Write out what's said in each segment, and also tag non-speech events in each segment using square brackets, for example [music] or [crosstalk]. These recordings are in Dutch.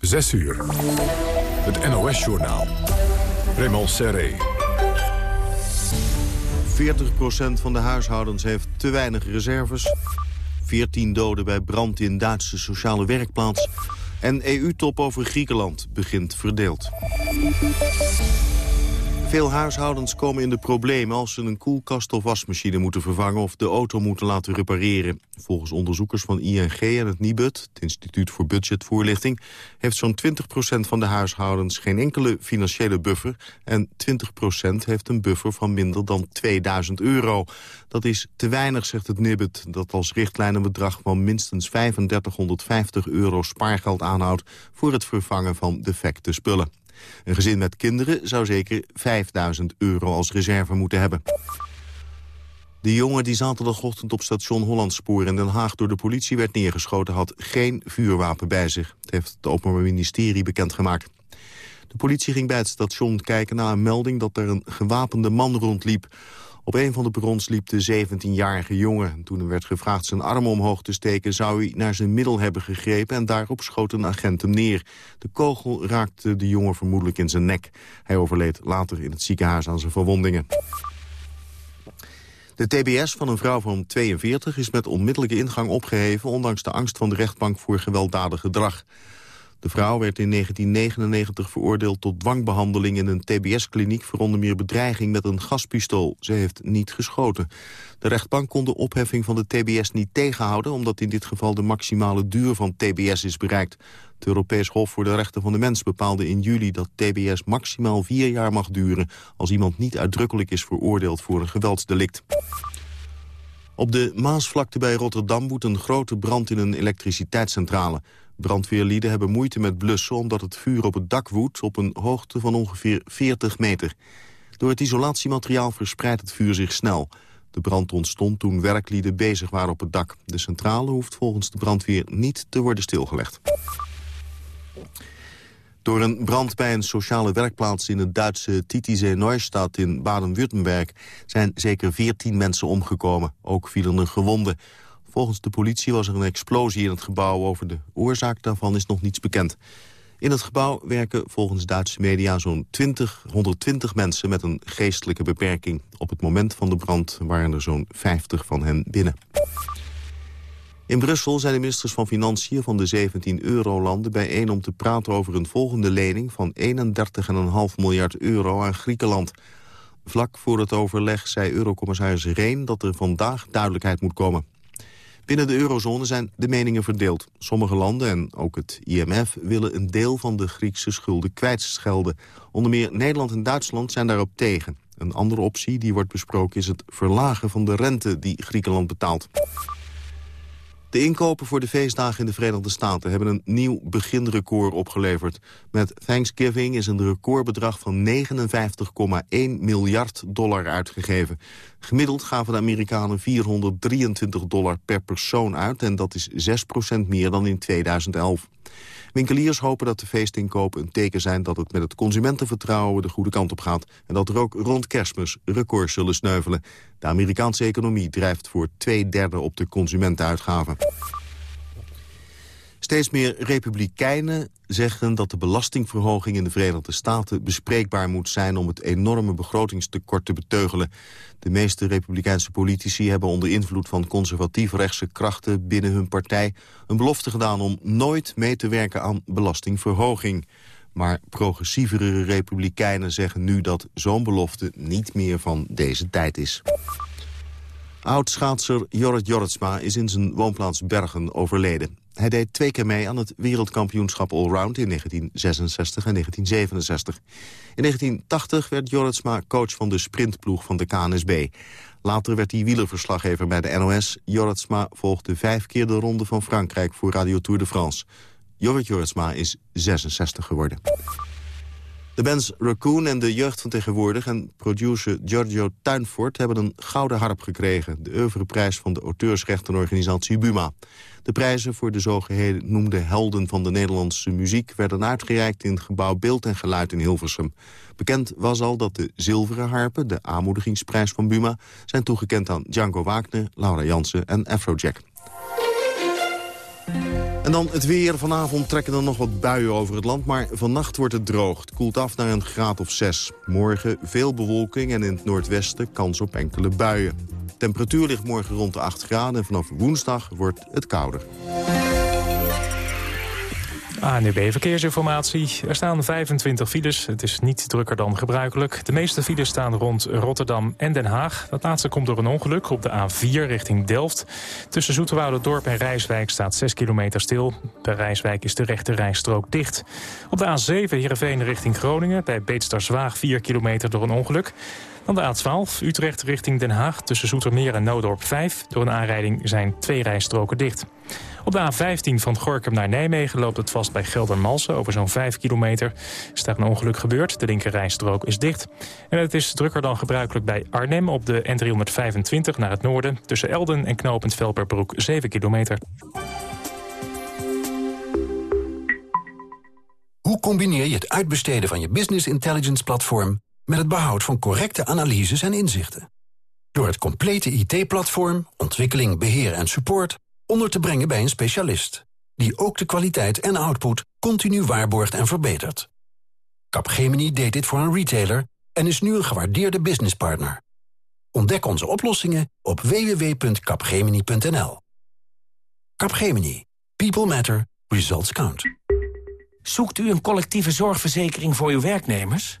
6 uur. Het NOS-journaal. Raymond Serré. 40% van de huishoudens heeft te weinig reserves. 14 doden bij brand in Duitse sociale werkplaats. En EU-top over Griekenland begint verdeeld. Veel huishoudens komen in de problemen als ze een koelkast of wasmachine moeten vervangen of de auto moeten laten repareren. Volgens onderzoekers van ING en het NIBUD, het Instituut voor Budgetvoorlichting, heeft zo'n 20% van de huishoudens geen enkele financiële buffer en 20% heeft een buffer van minder dan 2000 euro. Dat is te weinig, zegt het NIBUD, dat als richtlijn een bedrag van minstens 3550 euro spaargeld aanhoudt voor het vervangen van defecte spullen. Een gezin met kinderen zou zeker 5000 euro als reserve moeten hebben. De jongen die zaterdagochtend op station Hollandspoor in Den Haag door de politie werd neergeschoten had geen vuurwapen bij zich. Het heeft het Openbaar Ministerie bekendgemaakt. De politie ging bij het station kijken naar een melding dat er een gewapende man rondliep. Op een van de perrons liep de 17-jarige jongen. Toen er werd gevraagd zijn arm omhoog te steken... zou hij naar zijn middel hebben gegrepen en daarop schoot een agent hem neer. De kogel raakte de jongen vermoedelijk in zijn nek. Hij overleed later in het ziekenhuis aan zijn verwondingen. De TBS van een vrouw van 42 is met onmiddellijke ingang opgeheven... ondanks de angst van de rechtbank voor gewelddadig gedrag. De vrouw werd in 1999 veroordeeld tot dwangbehandeling in een tbs-kliniek... voor onder meer bedreiging met een gaspistool. Ze heeft niet geschoten. De rechtbank kon de opheffing van de tbs niet tegenhouden... omdat in dit geval de maximale duur van tbs is bereikt. Het Europees Hof voor de Rechten van de Mens bepaalde in juli... dat tbs maximaal vier jaar mag duren... als iemand niet uitdrukkelijk is veroordeeld voor een geweldsdelict. Op de Maasvlakte bij Rotterdam woedt een grote brand in een elektriciteitscentrale. Brandweerlieden hebben moeite met blussen omdat het vuur op het dak woedt op een hoogte van ongeveer 40 meter. Door het isolatiemateriaal verspreidt het vuur zich snel. De brand ontstond toen werklieden bezig waren op het dak. De centrale hoeft volgens de brandweer niet te worden stilgelegd. Door een brand bij een sociale werkplaats in het Duitse Titisee Neustadt in Baden-Württemberg zijn zeker 14 mensen omgekomen. Ook vielen er gewonden. Volgens de politie was er een explosie in het gebouw. Over de oorzaak daarvan is nog niets bekend. In het gebouw werken volgens Duitse media zo'n 120 mensen met een geestelijke beperking. Op het moment van de brand waren er zo'n 50 van hen binnen. In Brussel zijn de ministers van Financiën van de 17 eurolanden bijeen om te praten over een volgende lening van 31,5 miljard euro aan Griekenland. Vlak voor het overleg zei eurocommissaris Reen dat er vandaag duidelijkheid moet komen. Binnen de eurozone zijn de meningen verdeeld. Sommige landen en ook het IMF willen een deel van de Griekse schulden kwijtschelden. Onder meer Nederland en Duitsland zijn daarop tegen. Een andere optie die wordt besproken is het verlagen van de rente die Griekenland betaalt. De inkopen voor de feestdagen in de Verenigde Staten hebben een nieuw beginrecord opgeleverd. Met Thanksgiving is een recordbedrag van 59,1 miljard dollar uitgegeven. Gemiddeld gaven de Amerikanen 423 dollar per persoon uit en dat is 6% meer dan in 2011. Winkeliers hopen dat de feestinkopen een teken zijn dat het met het consumentenvertrouwen de goede kant op gaat. En dat er ook rond kerstmis records zullen sneuvelen. De Amerikaanse economie drijft voor twee derde op de consumentenuitgaven. Steeds meer republikeinen zeggen dat de belastingverhoging in de Verenigde Staten bespreekbaar moet zijn om het enorme begrotingstekort te beteugelen. De meeste republikeinse politici hebben onder invloed van conservatief-rechtse krachten binnen hun partij een belofte gedaan om nooit mee te werken aan belastingverhoging. Maar progressievere republikeinen zeggen nu dat zo'n belofte niet meer van deze tijd is. Oud-schaatser Jorrit Jorritsma is in zijn woonplaats Bergen overleden. Hij deed twee keer mee aan het wereldkampioenschap allround in 1966 en 1967. In 1980 werd Jorritsma coach van de sprintploeg van de KNSB. Later werd hij wielerverslaggever bij de NOS. Jorritsma volgde vijf keer de ronde van Frankrijk voor Radio Tour de France. Jorrit Jorritsma is 66 geworden. De bands Raccoon en de jeugd van tegenwoordig en producer Giorgio Tuinfort hebben een gouden harp gekregen. De oeuvreprijs van de auteursrechtenorganisatie Buma. De prijzen voor de zogenoemde helden van de Nederlandse muziek werden uitgereikt in het gebouw Beeld en Geluid in Hilversum. Bekend was al dat de zilveren harpen, de aanmoedigingsprijs van Buma, zijn toegekend aan Django Wagner, Laura Jansen en Afrojack. En dan het weer. Vanavond trekken er nog wat buien over het land, maar vannacht wordt het droog. Het koelt af naar een graad of 6. Morgen veel bewolking en in het noordwesten kans op enkele buien. Temperatuur ligt morgen rond de 8 graden en vanaf woensdag wordt het kouder. ANUB Verkeersinformatie. Er staan 25 files. Het is niet drukker dan gebruikelijk. De meeste files staan rond Rotterdam en Den Haag. Dat laatste komt door een ongeluk op de A4 richting Delft. Tussen Dorp en Rijswijk staat 6 kilometer stil. Bij Rijswijk is de rechte rijstrook dicht. Op de A7 Heerenveen richting Groningen. Bij Beetsterzwaag 4 kilometer door een ongeluk. Dan de A12 Utrecht richting Den Haag. Tussen Zoetermeer en Noodorp 5. Door een aanrijding zijn twee rijstroken dicht. Op de A15 van Gorkum naar Nijmegen loopt het vast bij Geldermalsen... over zo'n 5 kilometer. Is daar een ongeluk gebeurd. De linkerrijstrook is dicht. En het is drukker dan gebruikelijk bij Arnhem op de N325 naar het noorden... tussen Elden en knooppunt Velperbroek 7 kilometer. Hoe combineer je het uitbesteden van je business intelligence platform... met het behoud van correcte analyses en inzichten? Door het complete IT-platform, ontwikkeling, beheer en support onder te brengen bij een specialist... die ook de kwaliteit en output continu waarborgt en verbetert. Capgemini deed dit voor een retailer en is nu een gewaardeerde businesspartner. Ontdek onze oplossingen op www.capgemini.nl. Capgemini. People matter. Results count. Zoekt u een collectieve zorgverzekering voor uw werknemers?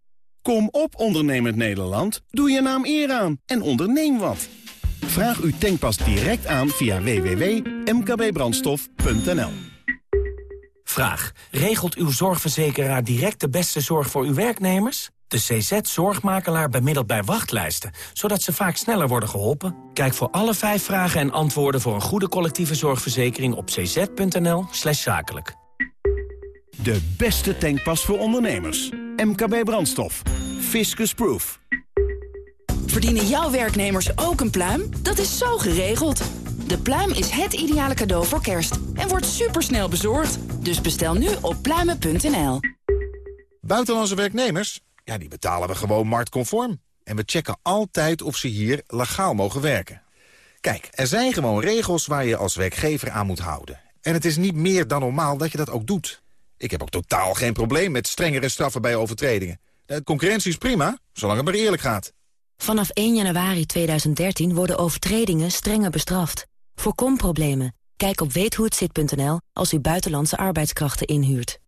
Kom op, ondernemend Nederland. Doe je naam eer aan en onderneem wat. Vraag uw tankpas direct aan via www.mkbbrandstof.nl. Vraag. Regelt uw zorgverzekeraar direct de beste zorg voor uw werknemers? De CZ-zorgmakelaar bemiddelt bij wachtlijsten, zodat ze vaak sneller worden geholpen. Kijk voor alle vijf vragen en antwoorden voor een goede collectieve zorgverzekering op cz.nl slash zakelijk. De beste tankpas voor ondernemers. MKB Brandstof. Fiscus Proof. Verdienen jouw werknemers ook een pluim? Dat is zo geregeld. De pluim is het ideale cadeau voor kerst en wordt supersnel bezorgd. Dus bestel nu op pluimen.nl. Buitenlandse werknemers? Ja, die betalen we gewoon marktconform. En we checken altijd of ze hier legaal mogen werken. Kijk, er zijn gewoon regels waar je als werkgever aan moet houden. En het is niet meer dan normaal dat je dat ook doet. Ik heb ook totaal geen probleem met strengere straffen bij overtredingen. De concurrentie is prima, zolang het maar eerlijk gaat. Vanaf 1 januari 2013 worden overtredingen strenger bestraft. Voorkom problemen. Kijk op weethohetzit.nl als u buitenlandse arbeidskrachten inhuurt.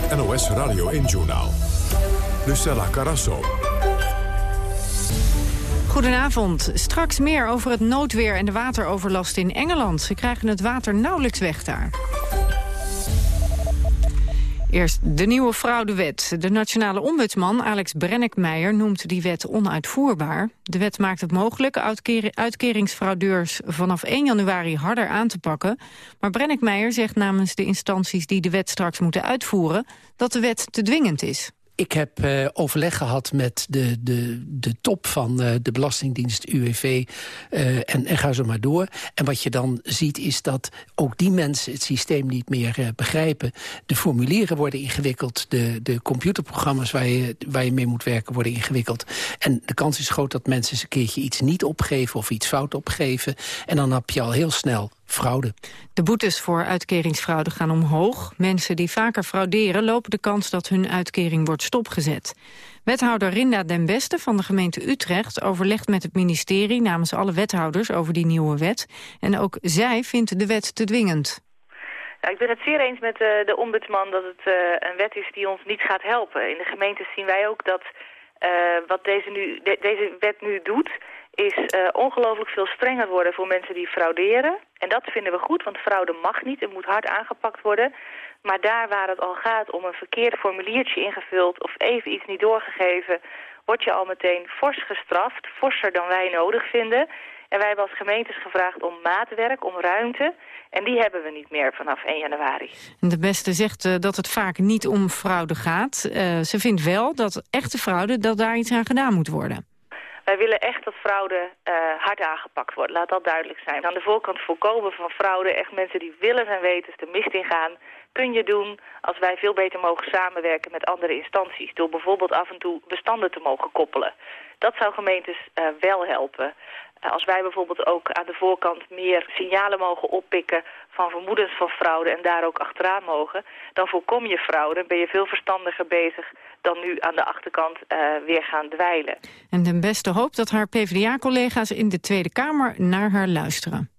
Het NOS Radio 1 Journaal. Lucella Carasso. Goedenavond. Straks meer over het noodweer en de wateroverlast in Engeland. Ze krijgen het water nauwelijks weg daar. Eerst de nieuwe fraudewet. De nationale ombudsman Alex Brennickmeijer noemt die wet onuitvoerbaar. De wet maakt het mogelijk uitkeringsfraudeurs vanaf 1 januari harder aan te pakken. Maar Brennickmeijer zegt namens de instanties die de wet straks moeten uitvoeren... dat de wet te dwingend is. Ik heb uh, overleg gehad met de, de, de top van uh, de Belastingdienst UWV uh, en, en ga zo maar door. En wat je dan ziet is dat ook die mensen het systeem niet meer begrijpen. De formulieren worden ingewikkeld, de, de computerprogramma's waar je, waar je mee moet werken worden ingewikkeld. En de kans is groot dat mensen eens een keertje iets niet opgeven of iets fout opgeven. En dan heb je al heel snel fraude. De boetes voor uitkeringsfraude gaan omhoog. Mensen die vaker frauderen lopen de kans dat hun uitkering wordt stopgezet. Wethouder Rinda den Beste van de gemeente Utrecht overlegt met het ministerie namens alle wethouders over die nieuwe wet. En ook zij vindt de wet te dwingend. Nou, ik ben het zeer eens met uh, de ombudsman dat het uh, een wet is die ons niet gaat helpen. In de gemeente zien wij ook dat uh, wat deze, nu, de, deze wet nu doet is uh, ongelooflijk veel strenger worden voor mensen die frauderen. En dat vinden we goed, want fraude mag niet. Het moet hard aangepakt worden. Maar daar waar het al gaat om een verkeerd formuliertje ingevuld... of even iets niet doorgegeven... word je al meteen fors gestraft, forser dan wij nodig vinden. En wij hebben als gemeentes gevraagd om maatwerk, om ruimte... En die hebben we niet meer vanaf 1 januari. De beste zegt uh, dat het vaak niet om fraude gaat. Uh, ze vindt wel dat echte fraude, dat daar iets aan gedaan moet worden. Wij willen echt dat fraude uh, hard aangepakt wordt. Laat dat duidelijk zijn. Aan de voorkant voorkomen van fraude. Echt mensen die willen zijn weten de mist ingaan. Kun je doen als wij veel beter mogen samenwerken met andere instanties. Door bijvoorbeeld af en toe bestanden te mogen koppelen. Dat zou gemeentes uh, wel helpen. Uh, als wij bijvoorbeeld ook aan de voorkant meer signalen mogen oppikken van vermoedens van fraude en daar ook achteraan mogen, dan voorkom je fraude en ben je veel verstandiger bezig dan nu aan de achterkant uh, weer gaan dweilen. En de beste hoop dat haar PvdA-collega's in de Tweede Kamer naar haar luisteren.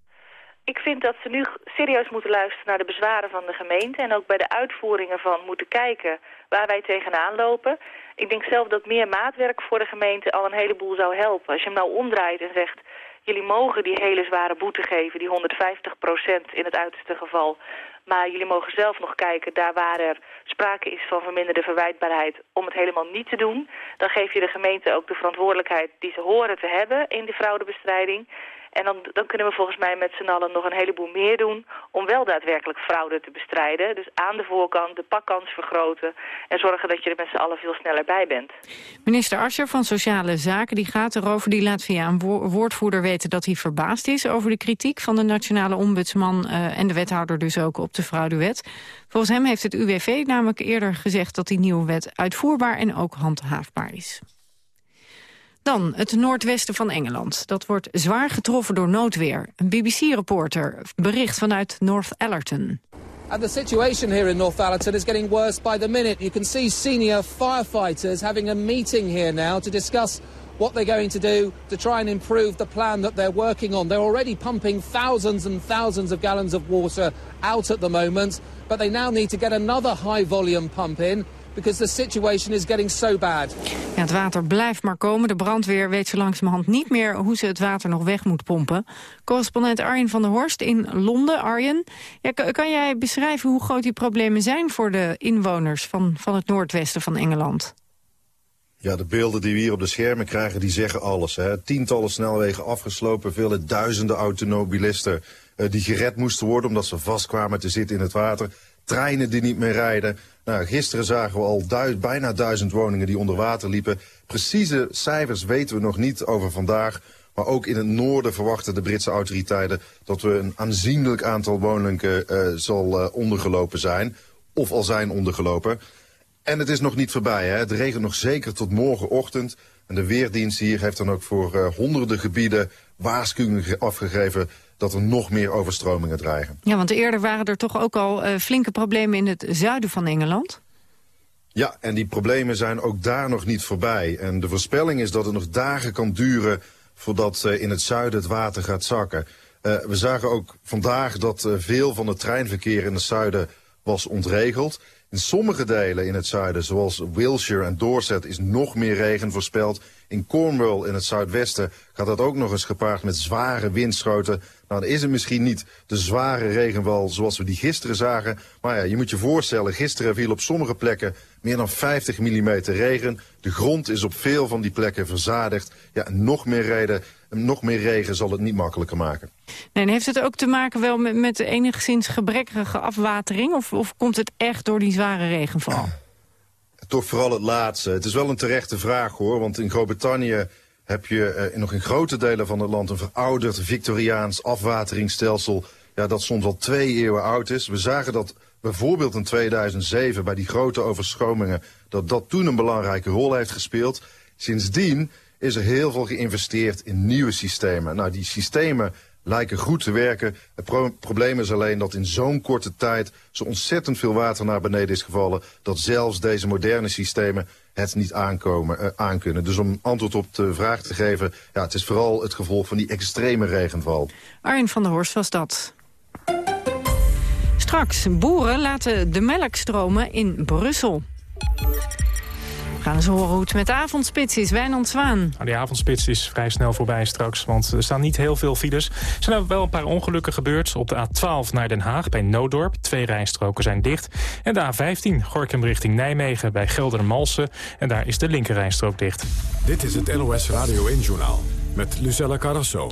Ik vind dat ze nu serieus moeten luisteren naar de bezwaren van de gemeente... en ook bij de uitvoeringen van moeten kijken waar wij tegenaan lopen. Ik denk zelf dat meer maatwerk voor de gemeente al een heleboel zou helpen. Als je hem nou omdraait en zegt... jullie mogen die hele zware boete geven, die 150 procent in het uiterste geval... Maar jullie mogen zelf nog kijken, daar waar er sprake is van verminderde verwijtbaarheid, om het helemaal niet te doen. Dan geef je de gemeente ook de verantwoordelijkheid die ze horen te hebben in de fraudebestrijding. En dan, dan kunnen we volgens mij met z'n allen nog een heleboel meer doen... om wel daadwerkelijk fraude te bestrijden. Dus aan de voorkant de pakkans vergroten... en zorgen dat je er met z'n allen veel sneller bij bent. Minister Ascher van Sociale Zaken die gaat erover. Die laat via een wo woordvoerder weten dat hij verbaasd is... over de kritiek van de nationale ombudsman... Uh, en de wethouder dus ook op de fraudewet. Volgens hem heeft het UWV namelijk eerder gezegd... dat die nieuwe wet uitvoerbaar en ook handhaafbaar is. Dan het noordwesten van Engeland. Dat wordt zwaar getroffen door noodweer. Een BBC-reporter bericht vanuit North Allerton. The situation here in North Allerton is getting worse by the minute. You can see senior firefighters having a meeting here now to discuss what they're going to do to try and improve the plan that they're working on. They're already pumping thousands and thousands of gallons of water out at the moment, but they now need to get another high volume pump in because the situation is getting so bad. Ja, het water blijft maar komen. De brandweer weet zo langzamerhand niet meer hoe ze het water nog weg moet pompen. Correspondent Arjen van der Horst in Londen. Arjen, ja, kan jij beschrijven hoe groot die problemen zijn voor de inwoners van, van het noordwesten van Engeland? Ja, de beelden die we hier op de schermen krijgen, die zeggen alles. Hè. Tientallen snelwegen afgeslopen, vele duizenden automobilisten... Uh, die gered moesten worden omdat ze vastkwamen te zitten in het water. Treinen die niet meer rijden. Nou, gisteren zagen we al bijna duizend woningen die onder water liepen. Precieze cijfers weten we nog niet over vandaag. Maar ook in het noorden verwachten de Britse autoriteiten... dat we een aanzienlijk aantal woningen uh, zal uh, ondergelopen zijn. Of al zijn ondergelopen. En het is nog niet voorbij. Hè? Het regent nog zeker tot morgenochtend. En de Weerdienst hier heeft dan ook voor uh, honderden gebieden waarschuwingen afgegeven dat er nog meer overstromingen dreigen. Ja, want eerder waren er toch ook al uh, flinke problemen in het zuiden van Engeland? Ja, en die problemen zijn ook daar nog niet voorbij. En de voorspelling is dat het nog dagen kan duren voordat uh, in het zuiden het water gaat zakken. Uh, we zagen ook vandaag dat veel van het treinverkeer in het zuiden was ontregeld. In sommige delen in het zuiden, zoals Wiltshire en Dorset, is nog meer regen voorspeld. In Cornwall in het zuidwesten gaat dat ook nog eens gepaard met zware windschoten. Nou, dan is het misschien niet de zware regenval zoals we die gisteren zagen. Maar ja, je moet je voorstellen, gisteren viel op sommige plekken meer dan 50 mm regen. De grond is op veel van die plekken verzadigd. Ja, nog meer nog meer regen zal het niet makkelijker maken. Nee, en heeft het ook te maken wel met, met enigszins gebrekkige afwatering? Of, of komt het echt door die zware regenval? Toch vooral het laatste. Het is wel een terechte vraag hoor, want in Groot-Brittannië heb je eh, nog in grote delen van het land een verouderd Victoriaans afwateringsstelsel ja, dat soms al twee eeuwen oud is. We zagen dat bijvoorbeeld in 2007 bij die grote overstromingen, dat dat toen een belangrijke rol heeft gespeeld. Sindsdien is er heel veel geïnvesteerd in nieuwe systemen. Nou, die systemen lijken goed te werken. Het probleem is alleen dat in zo'n korte tijd zo ontzettend veel water naar beneden is gevallen... dat zelfs deze moderne systemen het niet aankomen, uh, aankunnen. Dus om antwoord op de vraag te geven... Ja, het is vooral het gevolg van die extreme regenval. Arjen van der Horst was dat. Straks, boeren laten de melk stromen in Brussel. We gaan eens horen hoe het met de avondspits is. Wijnand Zwaan. Nou, die avondspits is vrij snel voorbij straks, want er staan niet heel veel files. Er zijn wel een paar ongelukken gebeurd. Op de A12 naar Den Haag bij Noodorp. Twee rijstroken zijn dicht. En de A15 Gorkum richting Nijmegen bij Geldermalsen. En daar is de linkerrijstrook dicht. Dit is het NOS Radio 1-journaal met Lucella Carrasso.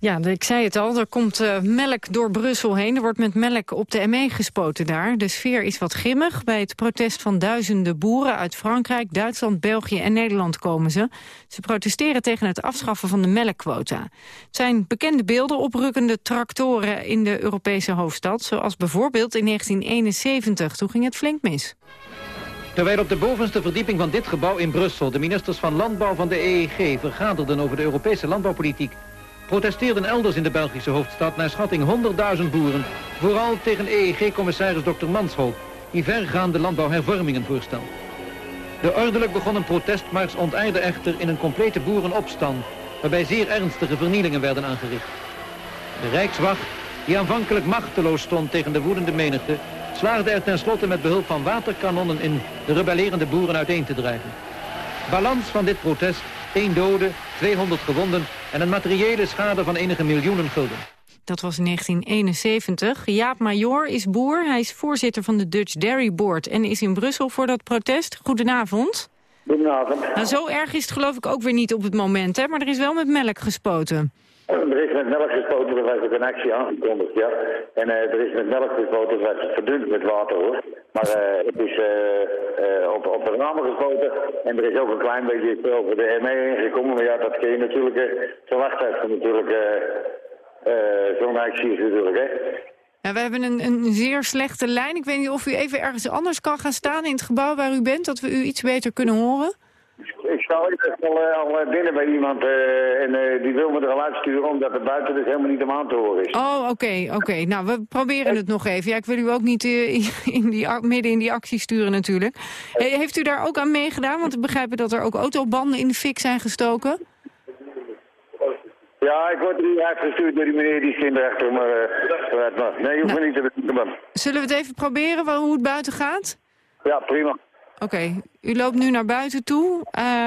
Ja, ik zei het al, er komt uh, melk door Brussel heen. Er wordt met melk op de ME gespoten daar. De sfeer is wat grimmig. Bij het protest van duizenden boeren uit Frankrijk, Duitsland, België en Nederland komen ze. Ze protesteren tegen het afschaffen van de melkquota. Het zijn bekende beelden oprukkende tractoren in de Europese hoofdstad. Zoals bijvoorbeeld in 1971. Toen ging het flink mis. Terwijl op de bovenste verdieping van dit gebouw in Brussel... de ministers van Landbouw van de EEG vergaderden over de Europese landbouwpolitiek protesteerden elders in de Belgische hoofdstad naar schatting 100.000 boeren, vooral tegen EEG-commissaris Dr. Mansholt, die vergaande landbouwhervormingen voorstelt. De ordelijk begonnen protestmars onteinde echter in een complete boerenopstand, waarbij zeer ernstige vernielingen werden aangericht. De Rijkswacht, die aanvankelijk machteloos stond tegen de woedende menigte, slaagde er tenslotte met behulp van waterkanonnen in de rebellerende boeren uiteen te drijven. Balans van dit protest, één dode, 200 gewonden en een materiële schade van enige miljoenen gulden. Dat was in 1971. Jaap Major is boer. Hij is voorzitter van de Dutch Dairy Board en is in Brussel voor dat protest. Goedenavond. Goedenavond. Nou, zo erg is het geloof ik ook weer niet op het moment, hè? maar er is wel met melk gespoten. Er is met melk gespoten, er was een actie aangekondigd, ja. En uh, er is met melk gespoten, dat verdund met water hoor. Maar uh, het is uh, op, op de ramen gespoten en er is ook een klein beetje over de ME ingekomen. Maar ja, dat kun je natuurlijk verwachten als natuurlijk zo'n actie is natuurlijk, hè. We hebben een, een zeer slechte lijn. Ik weet niet of u even ergens anders kan gaan staan in het gebouw waar u bent, dat we u iets beter kunnen horen. Ik sta al, al binnen bij iemand uh, en uh, die wil me er al uitsturen omdat het buiten dus helemaal niet om aan te horen is. Oh, oké, oké. Nou, we proberen het nog even. Ja, ik wil u ook niet uh, [laughs] in die, midden in die actie sturen natuurlijk. heeft u daar ook aan meegedaan? Want we begrijpen dat er ook autobanden in de fik zijn gestoken. Ja, ik word hier uitgestuurd door die meneer die kinderachter, maar nee, je hoeft nou, me niet te bedenken. Zullen we het even proberen hoe het buiten gaat? Ja, prima. Oké, u loopt nu naar buiten toe.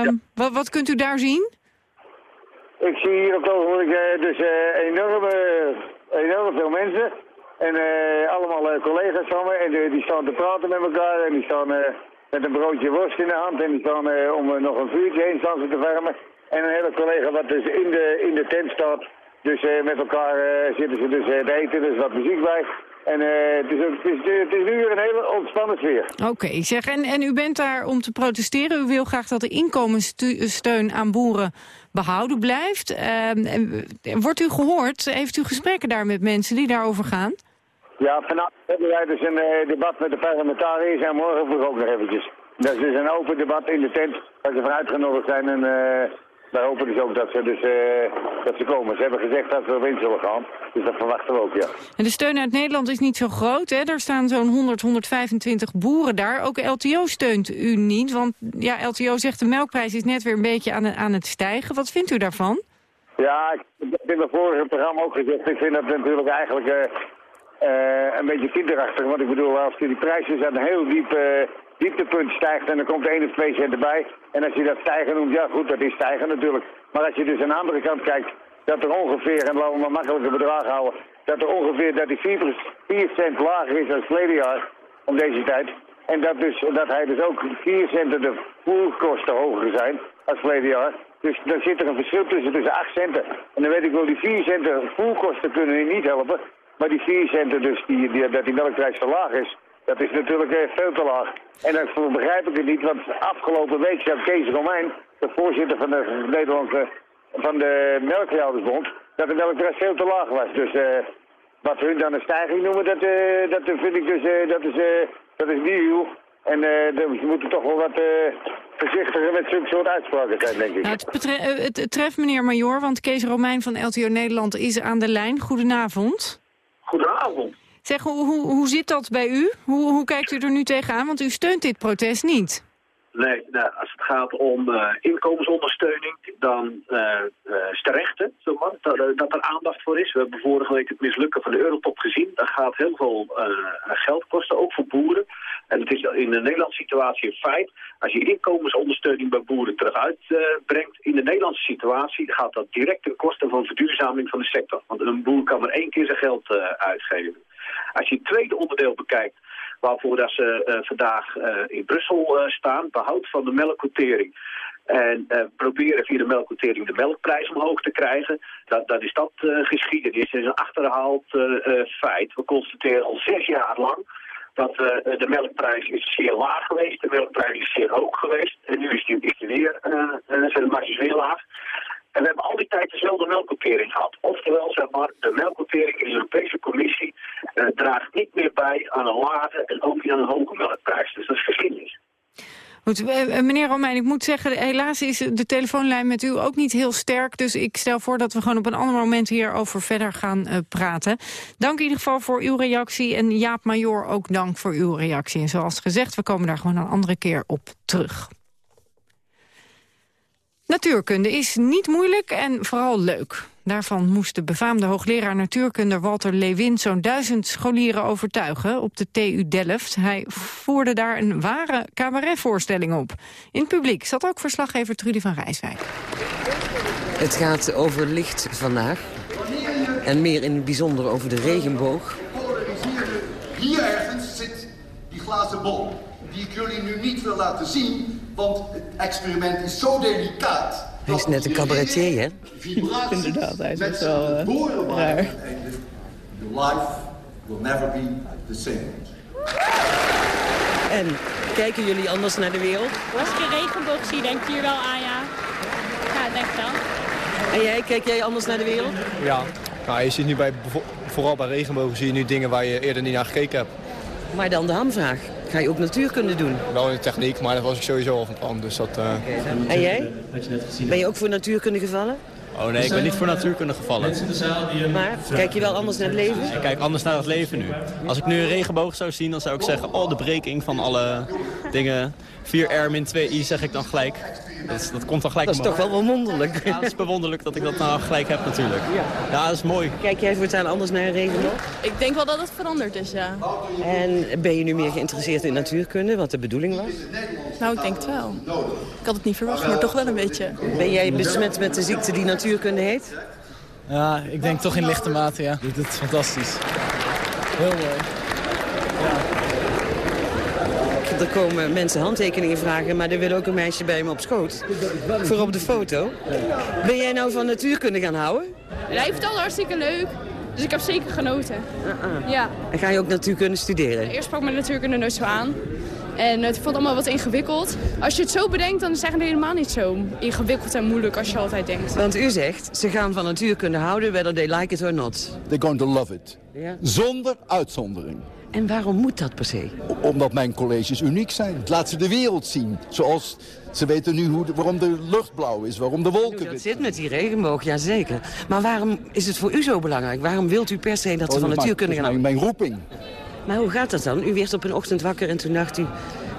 Um, wat, wat, kunt u daar zien? Ik zie hier op het ogenblik uh, dus uh, enorm, enorm veel mensen. En uh, allemaal collega's van me. En die staan te praten met elkaar. En die staan met een broodje worst in de hand. En die staan om nog een vuurtje heen staan ze te vermen. En een hele collega wat dus in de, in de tent staat. Dus met elkaar zitten ze dus te eten. Dus wat muziek bij. En uh, het, is, het, is, het, is, nu weer een hele ontspannen sfeer. Oké, zeg, en, en u bent daar om te protesteren. U wil graag dat de inkomenssteun aan boeren behouden blijft. Uh, wordt u gehoord? Heeft u gesprekken daar met mensen die daarover gaan? Ja, vanavond hebben wij dus een uh, debat met de parlementariërs en morgen ook nog eventjes. Dat is dus een open debat in de tent waar ze van uitgenodigd zijn en wij hopen dus ook dat ze, dus, uh, dat ze komen. Ze hebben gezegd dat we erin zullen gaan. Dus dat verwachten we ook, ja. En de steun uit Nederland is niet zo groot, hè? Er staan zo'n 100, 125 boeren daar. Ook LTO steunt u niet, want ja, LTO zegt de melkprijs is net weer een beetje aan, aan het stijgen. Wat vindt u daarvan? Ja, ik heb in mijn vorige programma ook gezegd. Ik vind dat natuurlijk eigenlijk uh, uh, een beetje kinderachtig. Want ik bedoel, als die prijzen zijn heel diep dieptepunt stijgt en er komt 1 of 2 cent erbij. En als je dat stijgen noemt, ja goed, dat is stijgen natuurlijk. Maar als je dus aan de andere kant kijkt, dat er ongeveer, en laten we maar makkelijke bedrag houden, dat er ongeveer dat die 4, 4 cent lager is dan verleden jaar, om deze tijd. En dat, dus, dat hij dus ook 4 centen de voerkosten hoger zijn als verleden jaar. Dus dan zit er een verschil tussen, tussen 8 centen. En dan weet ik wel, die 4 centen voerkosten kunnen niet helpen. Maar die 4 centen dus, die, die, dat die melkprijs te laag is, dat is natuurlijk eh, veel te laag. En dan begrijp ik het niet, want afgelopen week zei Kees Romein, de voorzitter van de Nederlandse van de melkhoudersbond, dat de melkprijs veel te laag was. Dus uh, wat hun dan een stijging noemen, dat, uh, dat vind ik dus, uh, dat is, dat is nieuw. En uh, we moeten toch wel wat voorzichtiger met zulke soort uitspraken zijn, denk ik. Nou, het, eh, het, treft meneer Major, want Kees Romein van LTO Nederland is aan de lijn. Goedenavond. Goedenavond. Zeg, hoe, hoe, hoe zit dat bij u? Hoe, hoe kijkt u er nu tegenaan? Want u steunt dit protest niet. Nee, nou, als het gaat om uh, inkomensondersteuning, dan uh, uh, terecht dat, er aandacht voor is. We hebben vorige week het mislukken van de Eurotop gezien. Dat gaat heel veel geld kosten, ook voor boeren. En het is in de Nederlandse situatie een feit. Als je inkomensondersteuning bij boeren terug uitbrengt, in de Nederlandse situatie gaat dat direct ten koste van verduurzaming van de sector. Want een boer kan maar één keer zijn geld uitgeven. Als je het tweede onderdeel bekijkt, waarvoor dat ze uh, vandaag uh, in Brussel uh, staan, behoud van de melkquotering. En proberen via de melkquotering de melkprijs omhoog te krijgen, dat is dat geschiedenis. Dat is een achterhaald feit. We constateren al zes jaar lang dat de melkprijs is zeer laag geweest, de melkprijs is zeer hoog geweest. En nu is die, weer, zijn de marges weer laag. En we hebben al die tijd dezelfde melkquotering gehad. Oftewel, zeg maar, de melkquotering in de Europese Commissie uh, draagt niet meer bij aan een lage en ook niet aan een hoge melkprijs. Dus dat is geschiedenis. Goed, eh, eh, meneer Romein, ik moet zeggen, helaas is de telefoonlijn met u ook niet heel sterk. Dus ik stel voor dat we gewoon op een ander moment hierover verder gaan praten. Dank in ieder geval voor uw reactie. En Jaap Major, ook dank voor uw reactie. En zoals gezegd, we komen daar gewoon een andere keer op terug. Natuurkunde is niet moeilijk en vooral leuk. Daarvan moest de befaamde hoogleraar natuurkunde Walter Lewin... zo'n duizend scholieren overtuigen op de TU Delft. Hij voerde daar een ware cabaretvoorstelling op. In het publiek zat ook verslaggever Trudy van Rijswijk. Het gaat over licht vandaag. En meer in het bijzonder over de regenboog. Hier ergens zit die glazen bol die ik jullie nu niet wil laten zien, want het experiment is zo delicaat. Hij is net een cabaretier, hè? Inderdaad, hij is wel uh, raar. life will never be the same. En kijken jullie anders naar de wereld? Als ik een regenboog zie, denk ik hier wel aan, ja. Ja, denk wel. En jij, kijk jij anders naar de wereld? Ja, nou, je ziet nu bij, vooral bij regenbogen zie je nu dingen waar je eerder niet naar gekeken hebt. Maar dan de hamvraag. Ga je ook natuurkunde doen? Wel in de techniek, maar dat was ik sowieso al van plan. Dus dat, uh... En jij? Ben je ook voor natuurkunde gevallen? Oh nee, ik ben niet voor natuurkunde gevallen. Maar kijk je wel anders naar het leven? Ik kijk anders naar het leven nu. Als ik nu een regenboog zou zien, dan zou ik zeggen... oh, de breking van alle dingen. 4R min 2i zeg ik dan gelijk. Dat, dat komt dan gelijk Dat is toch wel bewonderlijk. Ja, dat is bewonderlijk dat ik dat nou gelijk heb natuurlijk. Ja, dat is mooi. Kijk jij voortaan anders naar een regenboog? Ik denk wel dat het veranderd is, ja. En ben je nu meer geïnteresseerd in natuurkunde, wat de bedoeling was? Nou, ik denk het wel. Ik had het niet verwacht, maar toch wel een beetje. Ben jij besmet met de ziekte die natuurkunde heet? Ja, ik denk toch in lichte mate, ja. Dit is fantastisch. Heel mooi. Ja er komen mensen handtekeningen vragen, maar er wil ook een meisje bij me op schoot. Voor op de foto. Ben jij nou van natuurkunde gaan houden? Ik het hartstikke leuk. Dus ik heb zeker genoten. Ja. En ga je ook natuurkunde studeren? Eerst sprak me natuurkunde nooit zo aan. En het vond allemaal wat ingewikkeld. Als je het zo bedenkt, dan is het helemaal niet zo ingewikkeld en moeilijk als je altijd denkt. Want u zegt, ze gaan van natuurkunde houden, whether they like it or not. They're going to love it. Ja. Zonder uitzondering. En waarom moet dat per se? Omdat mijn colleges uniek zijn. Het laat ze de wereld zien. Zoals ze weten nu hoe waarom de lucht blauw is, waarom de wolken... Dat zit met die regenboog, ja zeker. Maar waarom is het voor u zo belangrijk? Waarom wilt u per se dat ze oh, van natuurkunde gaan... Mijn, mijn roeping. Maar hoe gaat dat dan? U werd op een ochtend wakker en toen dacht u...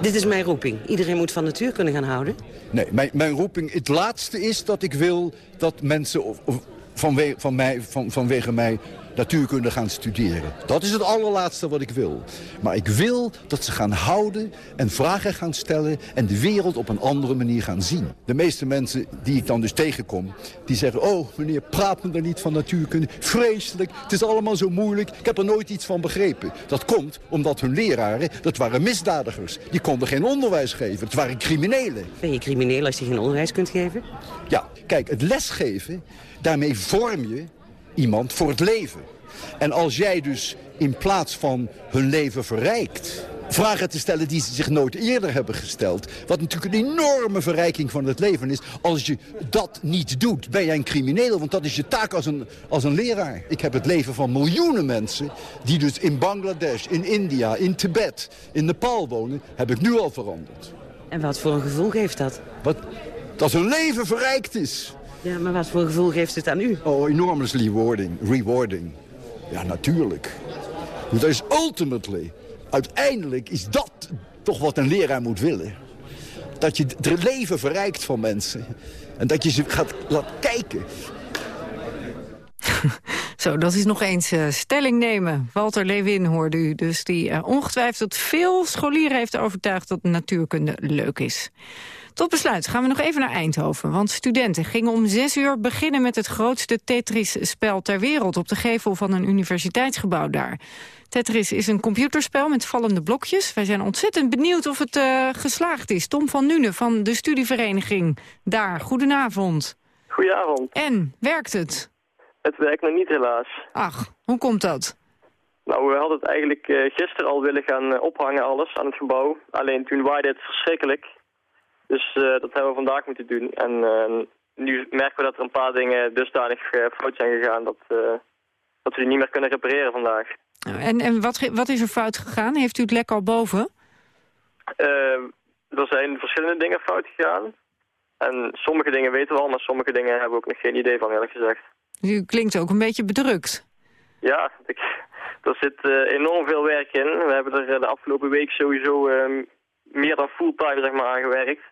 Dit is mijn roeping. Iedereen moet van natuurkunde gaan houden. Nee, mijn, mijn roeping, het laatste is dat ik wil dat mensen of, of van mij, van, vanwege mij natuurkunde gaan studeren. Dat is het allerlaatste wat ik wil. Maar ik wil dat ze gaan houden en vragen gaan stellen... en de wereld op een andere manier gaan zien. De meeste mensen die ik dan dus tegenkom, die zeggen... oh, meneer, praat me er niet van natuurkunde. Vreselijk, het is allemaal zo moeilijk. Ik heb er nooit iets van begrepen. Dat komt omdat hun leraren, dat waren misdadigers. Die konden geen onderwijs geven. Het waren criminelen. Ben je crimineel als je geen onderwijs kunt geven? Ja, kijk, het lesgeven, daarmee vorm je iemand voor het leven. En als jij dus in plaats van hun leven verrijkt... vragen te stellen die ze zich nooit eerder hebben gesteld... wat natuurlijk een enorme verrijking van het leven is... als je dat niet doet, ben jij een crimineel. Want dat is je taak als een, als een leraar. Ik heb het leven van miljoenen mensen... die dus in Bangladesh, in India, in Tibet, in Nepal wonen... heb ik nu al veranderd. En wat voor een gevoel geeft dat? Wat, dat hun leven verrijkt is. Ja, maar wat voor gevoel geeft het aan u? Oh, enormous rewarding. Rewarding. Ja, natuurlijk. Dat is ultimately, uiteindelijk is dat toch wat een leraar moet willen. Dat je het leven verrijkt van mensen. En dat je ze gaat laten kijken. [laughs] Zo, dat is nog eens uh, stelling nemen. Walter Lewin hoorde u dus, die uh, ongetwijfeld veel scholieren heeft overtuigd dat natuurkunde leuk is. Tot besluit gaan we nog even naar Eindhoven. Want studenten gingen om zes uur beginnen met het grootste Tetris-spel ter wereld... op de gevel van een universiteitsgebouw daar. Tetris is een computerspel met vallende blokjes. Wij zijn ontzettend benieuwd of het uh, geslaagd is. Tom van Nune van de studievereniging daar. Goedenavond. Goedenavond. En, werkt het? Het werkt nog niet helaas. Ach, hoe komt dat? Nou, we hadden het eigenlijk uh, gisteren al willen gaan uh, ophangen alles aan het gebouw. Alleen toen waaide het verschrikkelijk. Dus uh, dat hebben we vandaag moeten doen. En nu merken we dat er een paar dingen dusdanig fout zijn gegaan dat, dat we die niet meer kunnen repareren vandaag. En, en wat, wat is er fout gegaan? Heeft u het lek al boven? er zijn verschillende dingen fout gegaan. En sommige dingen weten we al, maar sommige dingen hebben we ook nog geen idee van, eerlijk gezegd. U klinkt ook een beetje bedrukt. Ja, [laughs] ik, er zit uh, enorm veel werk in. We hebben er de afgelopen week sowieso uh, meer dan fulltime zeg maar, aan gewerkt.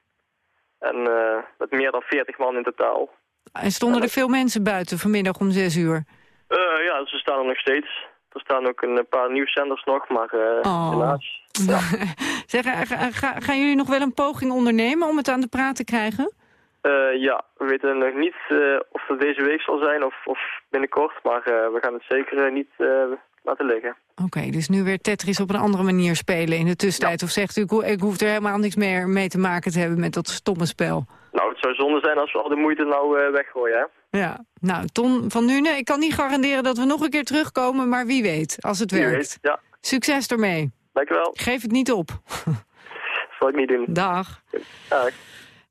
En uh, met meer dan 40 man in totaal. En stonden er veel mensen buiten vanmiddag om 6 uur? ja, ze staan er nog steeds. Er staan ook een paar nieuwszenders nog, maar oh. helaas. Ja. [laughs] zeg, gaan jullie nog wel een poging ondernemen om het aan de praat te krijgen? Uh, ja, we weten nog niet uh, of het deze week zal zijn of, of binnenkort, maar uh, we gaan het zeker niet laten liggen. Oké, okay, dus nu weer Tetris op een andere manier spelen in de tussentijd? Ja. Of zegt u, ik hoef er helemaal niks meer mee te maken te hebben met dat stomme spel? Nou, het zou zonde zijn als we al de moeite nou weggooien, hè? Ja, nou, Ton van Nune, ik kan niet garanderen dat we nog een keer terugkomen, maar wie weet, als het wie werkt. Weet, ja. Succes ermee. Dank wel. Geef het niet op. [laughs] zal ik niet doen. Dag. Dag.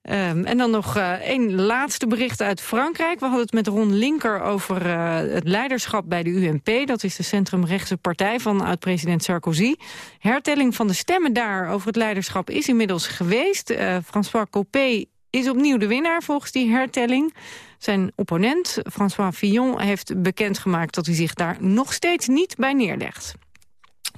Um, en dan nog uh, één laatste bericht uit Frankrijk. We hadden het met Ron Linker over uh, het leiderschap bij de UMP. Dat is de centrumrechtse partij van oud-president Sarkozy. Hertelling van de stemmen daar over het leiderschap is inmiddels geweest. Uh, François Copé is opnieuw de winnaar volgens die hertelling. Zijn opponent, François Fillon, heeft bekendgemaakt dat hij zich daar nog steeds niet bij neerlegt.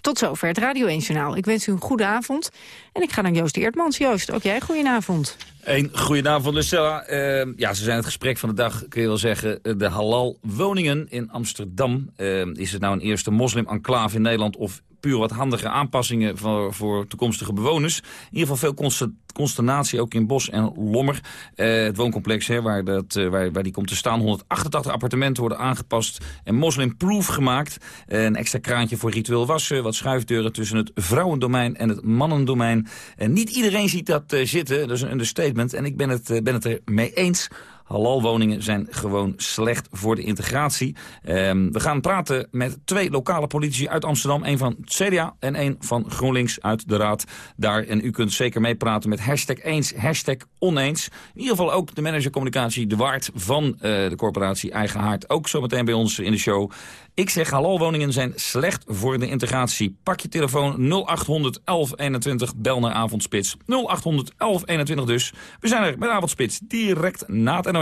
Tot zover het Radio 1 Journaal. Ik wens u een goede avond. En ik ga naar Joost Eertmans. Joost, ook jij goedenavond. Een goedenavond, Lucella. Uh, ja, ze zijn het gesprek van de dag, kun je wel zeggen. De halal woningen in Amsterdam. Uh, is het nou een eerste moslim-enclave in Nederland... of puur wat handige aanpassingen voor, voor toekomstige bewoners. In ieder geval veel consternatie ook in Bos en Lommer. Uh, het wooncomplex hè, waar, dat, uh, waar, die komt te staan. 188 appartementen worden aangepast en moslimproof gemaakt. Uh, een extra kraantje voor ritueel wassen. Wat schuifdeuren tussen het vrouwendomein en het mannendomein. En niet iedereen ziet dat zitten. Dat is een understatement. En ik ben het, ben het er mee eens. Halalwoningen zijn gewoon slecht voor de integratie. Um, we gaan praten met twee lokale politici uit Amsterdam. een van CDA en één van GroenLinks uit de Raad daar. En u kunt zeker meepraten met hashtag eens, hashtag oneens. In ieder geval ook de managercommunicatie De Waard van uh, de corporatie Eigen Haard. Ook zometeen bij ons in de show. Ik zeg halalwoningen zijn slecht voor de integratie. Pak je telefoon 0800 1121, bel naar Avondspits. 0800 1121 dus. We zijn er met Avondspits direct na het NOS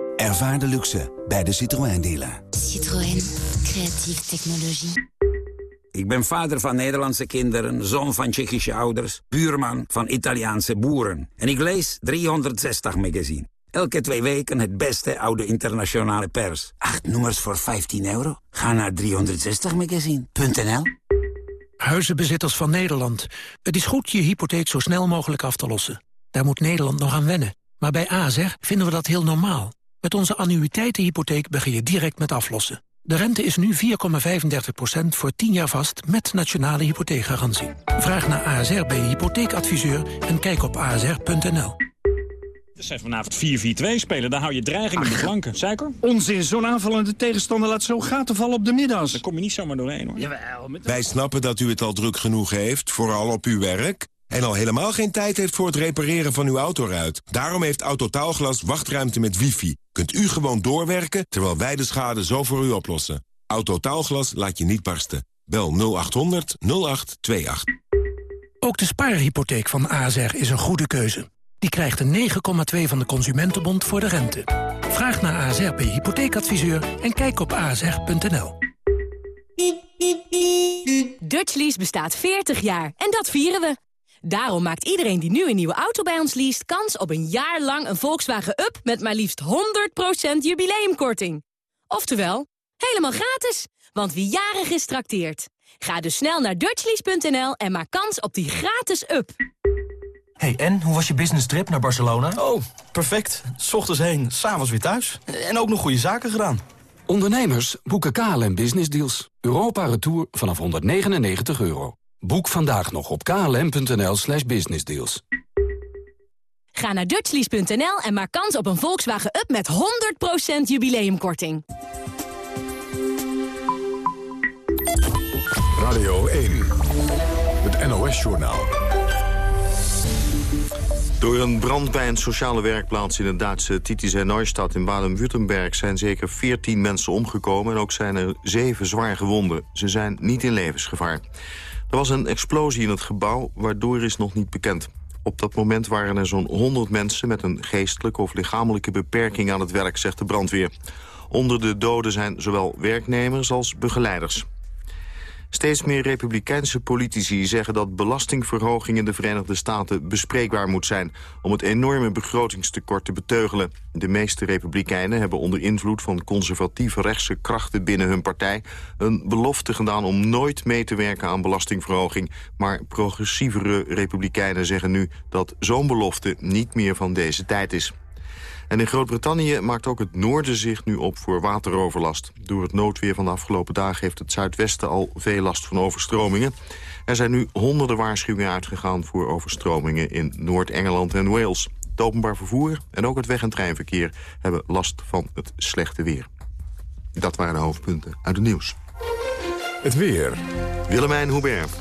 Ervaar de luxe bij de Citroën dealer. Citroën, creatieve technologie. Ik ben vader van Nederlandse kinderen, zoon van Tsjechische ouders... buurman van Italiaanse boeren. En ik lees 360 magazine. Elke twee weken het beste oude internationale pers. Acht nummers voor 15 euro? Ga naar 360magazine.nl Huizenbezitters van Nederland. Het is goed je hypotheek zo snel mogelijk af te lossen. Daar moet Nederland nog aan wennen. Maar bij ASR vinden we dat heel normaal. Met onze annuïteitenhypotheek begin je direct met aflossen. De rente is nu 4,35% voor 10 jaar vast met nationale hypotheekgarantie. Vraag naar ASR bij je hypotheekadviseur en kijk op asr.nl. Dus zij vanavond 4-4-2 spelen, dan hou je dreiging op de flanken. Suiker? Onzin, zo'n aanvallende tegenstander laat zo gaten vallen op de middags. Daar kom je niet zomaar doorheen hoor. Jawel, met... Wij snappen dat u het al druk genoeg heeft, vooral op uw werk... en al helemaal geen tijd heeft voor het repareren van uw autoruit. Daarom heeft Autotaalglas wachtruimte met wifi. Kunt u gewoon doorwerken, terwijl wij de schade zo voor u oplossen. Autotaalglas laat je niet barsten. Bel 0800 0828. Ook de spaarhypotheek van ASR is een goede keuze. Die krijgt een 9,2 van de Consumentenbond voor de rente. Vraag naar ASR bij hypotheekadviseur en kijk op asr.nl. Dutchlease bestaat 40 jaar en dat vieren we. Daarom maakt iedereen die nu een nieuwe auto bij ons leest... kans op een jaar lang een Volkswagen Up met maar liefst 100% jubileumkorting. Oftewel, helemaal gratis, want wie jarig is trakteert. Ga dus snel naar dutchlease.nl en maak kans op die gratis Up. Hey, en hoe was je business trip naar Barcelona? Oh, perfect. S ochtends heen, s'avonds weer thuis. En ook nog goede zaken gedaan. Ondernemers boeken KLM Business Deals. Europa Retour vanaf 199 euro. Boek vandaag nog op klm.nl slash businessdeals. Ga naar dutchlease.nl en maak kans op een Volkswagen Up met 100% jubileumkorting. Radio 1, het NOS-journaal. Door een brand bij een sociale werkplaats in de Duitse Titische Neustadt in Baden-Württemberg zijn zeker 14 mensen omgekomen en ook zijn er zeven zwaar gewonden. Ze zijn niet in levensgevaar. Er was een explosie in het gebouw, waardoor is nog niet bekend. Op dat moment waren er zo'n 100 mensen met een geestelijke of lichamelijke beperking aan het werk, zegt de brandweer. Onder de doden zijn zowel werknemers als begeleiders. Steeds meer republikeinse politici zeggen dat belastingverhoging in de Verenigde Staten bespreekbaar moet zijn om het enorme begrotingstekort te beteugelen. De meeste republikeinen hebben onder invloed van conservatieve rechtse krachten binnen hun partij een belofte gedaan om nooit mee te werken aan belastingverhoging. Maar progressievere republikeinen zeggen nu dat zo'n belofte niet meer van deze tijd is. En in Groot-Brittannië maakt ook het noorden zich nu op voor wateroverlast. Door het noodweer van de afgelopen dagen heeft het zuidwesten al veel last van overstromingen. Er zijn nu honderden waarschuwingen uitgegaan voor overstromingen in Noord-Engeland en Wales. Het openbaar vervoer en ook het weg- en treinverkeer hebben last van het slechte weer. Dat waren de hoofdpunten uit het nieuws. Het weer. Willemijn Hubert.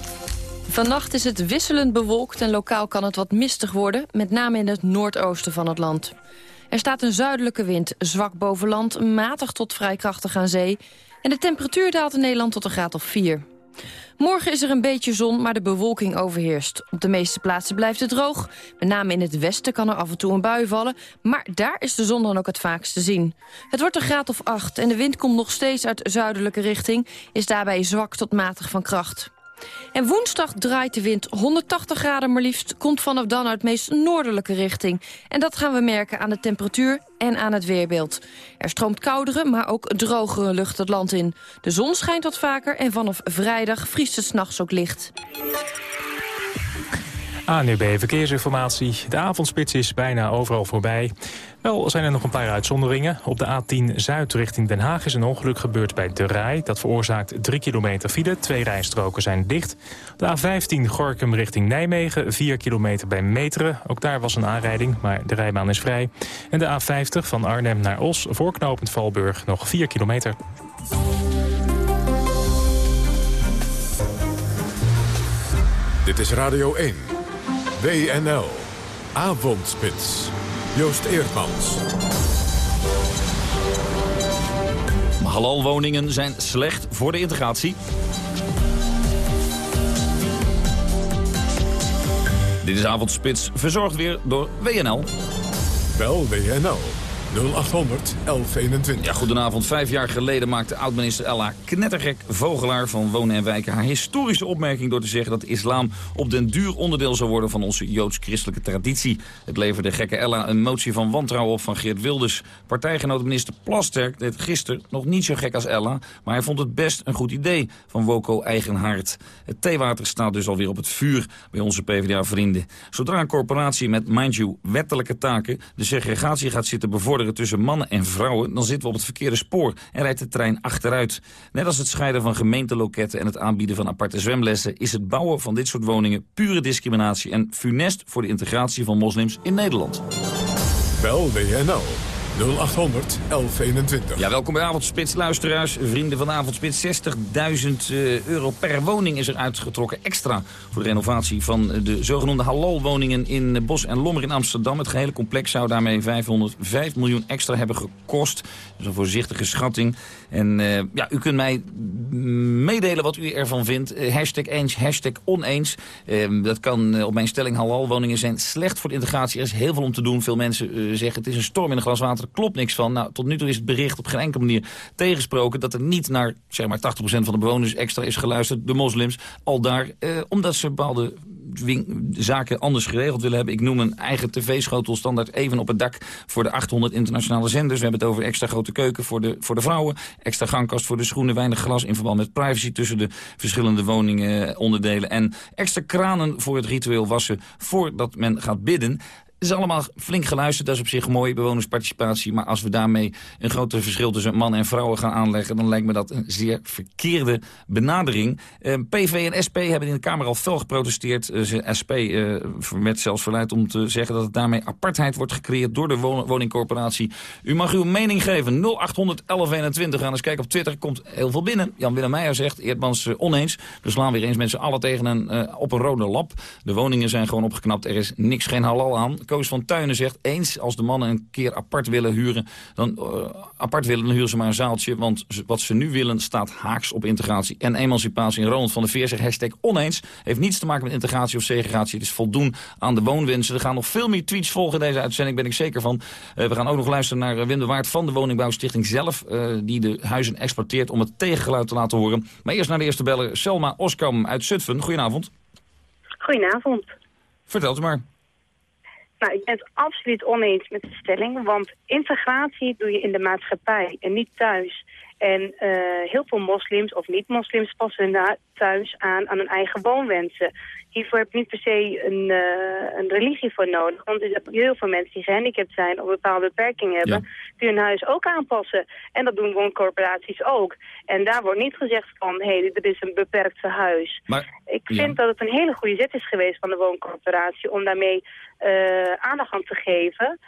Vannacht is het wisselend bewolkt en lokaal kan het wat mistig worden... met name in het noordoosten van het land. Er staat een zuidelijke wind, zwak boven land, matig tot vrij krachtig aan zee... en de temperatuur daalt in Nederland tot een graad of 4. Morgen is er een beetje zon, maar de bewolking overheerst. Op de meeste plaatsen blijft het droog. Met name in het westen kan er af en toe een bui vallen... maar daar is de zon dan ook het vaakst te zien. Het wordt een graad of 8 en de wind komt nog steeds uit zuidelijke richting... is daarbij zwak tot matig van kracht. En woensdag draait de wind 180 graden maar liefst... komt vanaf dan uit meest noordelijke richting. En dat gaan we merken aan de temperatuur en aan het weerbeeld. Er stroomt koudere, maar ook drogere lucht het land in. De zon schijnt wat vaker en vanaf vrijdag vriest het s'nachts ook licht. ANUB Verkeersinformatie. De avondspits is bijna overal voorbij. Wel zijn er nog een paar uitzonderingen. Op de A10 Zuid richting Den Haag is een ongeluk gebeurd bij De Rij. Dat veroorzaakt 3 kilometer file. Twee rijstroken zijn dicht. De A15 Gorkum richting Nijmegen. 4 kilometer bij Meteren. Ook daar was een aanrijding, maar de rijbaan is vrij. En de A50 van Arnhem naar Os. Voorknopend Valburg nog 4 kilometer. Dit is Radio 1. WNL. Avondspits. Joost Eerdmans. Halalwoningen zijn slecht voor de integratie. Dit is Avondspits, verzorgd weer door WNL. Bel WNL 0800 1121. Ja, goedenavond. Vijf jaar geleden maakte oud-minister Ella Knettergek Vogelaar van Wonen en Wijken haar historische opmerking door te zeggen dat islam op den duur onderdeel zou worden van onze joods-christelijke traditie. Het leverde gekke Ella een motie van wantrouwen op van Geert Wilders. Partijgenoot minister Plasterk deed gisteren nog niet zo gek als Ella, maar hij vond het best een goed idee van Woko Eigenhaard. Het theewater staat dus alweer op het vuur bij onze PvdA-vrienden. Zodra een corporatie met, mind you, wettelijke taken de segregatie gaat zitten bevorderen tussen mannen en vrouwen... dan zitten we op het verkeerde spoor en rijdt de trein achteruit. Net als het scheiden van gemeenteloketten en het aanbieden van aparte zwemlessen... is het bouwen van dit soort woningen pure discriminatie... en funest voor de integratie van moslims in Nederland. Bel WNL 0800 1121. Ja, welkom bij Avondspits, luisteraars. Vrienden van Avondspits, 60.000 uh, euro per woning is er uitgetrokken. Extra voor de renovatie van de zogenoemde halal-woningen in Bos en Lommer in Amsterdam. Het gehele complex zou daarmee 505 miljoen extra hebben gekost. Dat is een voorzichtige schatting. En uh, ja, u kunt mij meedelen wat u ervan vindt. Uh, hashtag eens, hashtag oneens. Uh, dat kan op mijn stelling halal-woningen zijn slecht voor de integratie. Er is heel veel om te doen. Veel mensen zeggen het is een storm in een glas water klopt niks van. Nou, tot nu toe is het bericht op geen enkele manier tegensproken... dat er niet naar zeg maar 80% van de bewoners extra is geluisterd, de moslims. Al daar, eh, omdat ze bepaalde zaken anders geregeld willen hebben. Ik noem een eigen tv-schotel standaard even op het dak voor de 800 internationale zenders. We hebben het over extra grote keuken voor de, voor de vrouwen. Extra gangkast voor de schoenen, weinig glas in verband met privacy tussen de verschillende woningen onderdelen. En extra kranen voor het ritueel wassen voordat men gaat bidden. Is allemaal flink geluisterd, dat is op zich mooi, bewonersparticipatie. Maar als we daarmee een groter verschil tussen man en vrouwen gaan aanleggen... dan lijkt me dat een zeer verkeerde benadering. Eh, PV en SP hebben in de Kamer al fel geprotesteerd. Eh, SP eh, met zelfs verleid om te zeggen dat het daarmee apartheid wordt gecreëerd... door de woningcorporatie. U mag uw mening geven. 0800 1121. Gaan eens kijken op Twitter. Komt heel veel binnen. Jan-Willem Meijer zegt, Eerdmans oneens. We slaan weer eens met z'n allen tegen een, op een rode lap. De woningen zijn gewoon opgeknapt. Er is niks, geen halal aan. Koos van Tuinen zegt... eens als de mannen een keer apart willen huren... dan uh, apart willen, dan huren ze maar een zaaltje. Want wat ze nu willen staat haaks op integratie en emancipatie. En Ronald van der Veer zegt hashtag oneens. Heeft niets te maken met integratie of segregatie. Het is voldoen aan de woonwensen. Er gaan nog veel meer tweets volgen deze uitzending, ben ik zeker van. Uh, we gaan ook nog luisteren naar uh, Wim de Waard van de Woningbouwstichting zelf... die de huizen exporteert om het tegengeluid te laten horen. Maar eerst naar de eerste beller, Selma Oskam uit Zutphen. Goedenavond. Goedenavond. Vertel het maar. Nou, ik ben het absoluut oneens met de stelling, want integratie doe je in de maatschappij en niet thuis. En uh, heel veel moslims of niet-moslims passen thuis aan aan hun eigen woonwensen. Hiervoor heb je niet per se een, uh, een religie voor nodig. Want er zijn heel veel mensen die gehandicapt zijn of bepaalde beperkingen hebben... die hun huis ook aanpassen. En dat doen wooncorporaties ook. En daar wordt niet gezegd van, hé, hey, dit is een beperkt huis. Maar, Ik vind dat het een hele goede zet is geweest van de wooncorporatie... om daarmee uh, aandacht aan te geven...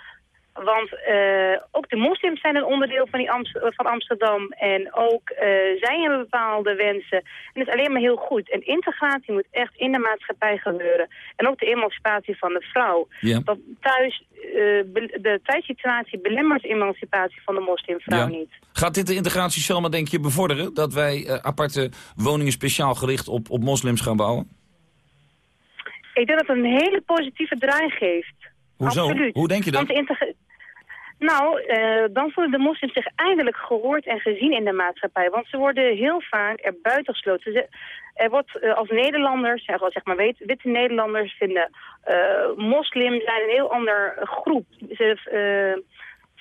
Want uh, ook de moslims zijn een onderdeel van, die van Amsterdam. En ook uh, zij hebben bepaalde wensen. En dat is alleen maar heel goed. En integratie moet echt in de maatschappij gebeuren. En ook de emancipatie van de vrouw. Ja. Dat thuis, uh, de thuissituatie belemmert de emancipatie van de moslimvrouw ja. niet. Gaat dit de integratie, Selma, denk je, bevorderen? Dat wij aparte woningen speciaal gericht op, op moslims gaan bouwen? Ik denk dat het een hele positieve draai geeft. Hoezo? Absoluut. Hoe denk je dat? Nou, uh, dan voelen de moslims zich eindelijk gehoord en gezien in de maatschappij. Want ze worden heel vaak er buiten gesloten. er wordt uh, als Nederlanders, zeg maar witte Nederlanders vinden uh, moslims zijn een heel ander groep. Ze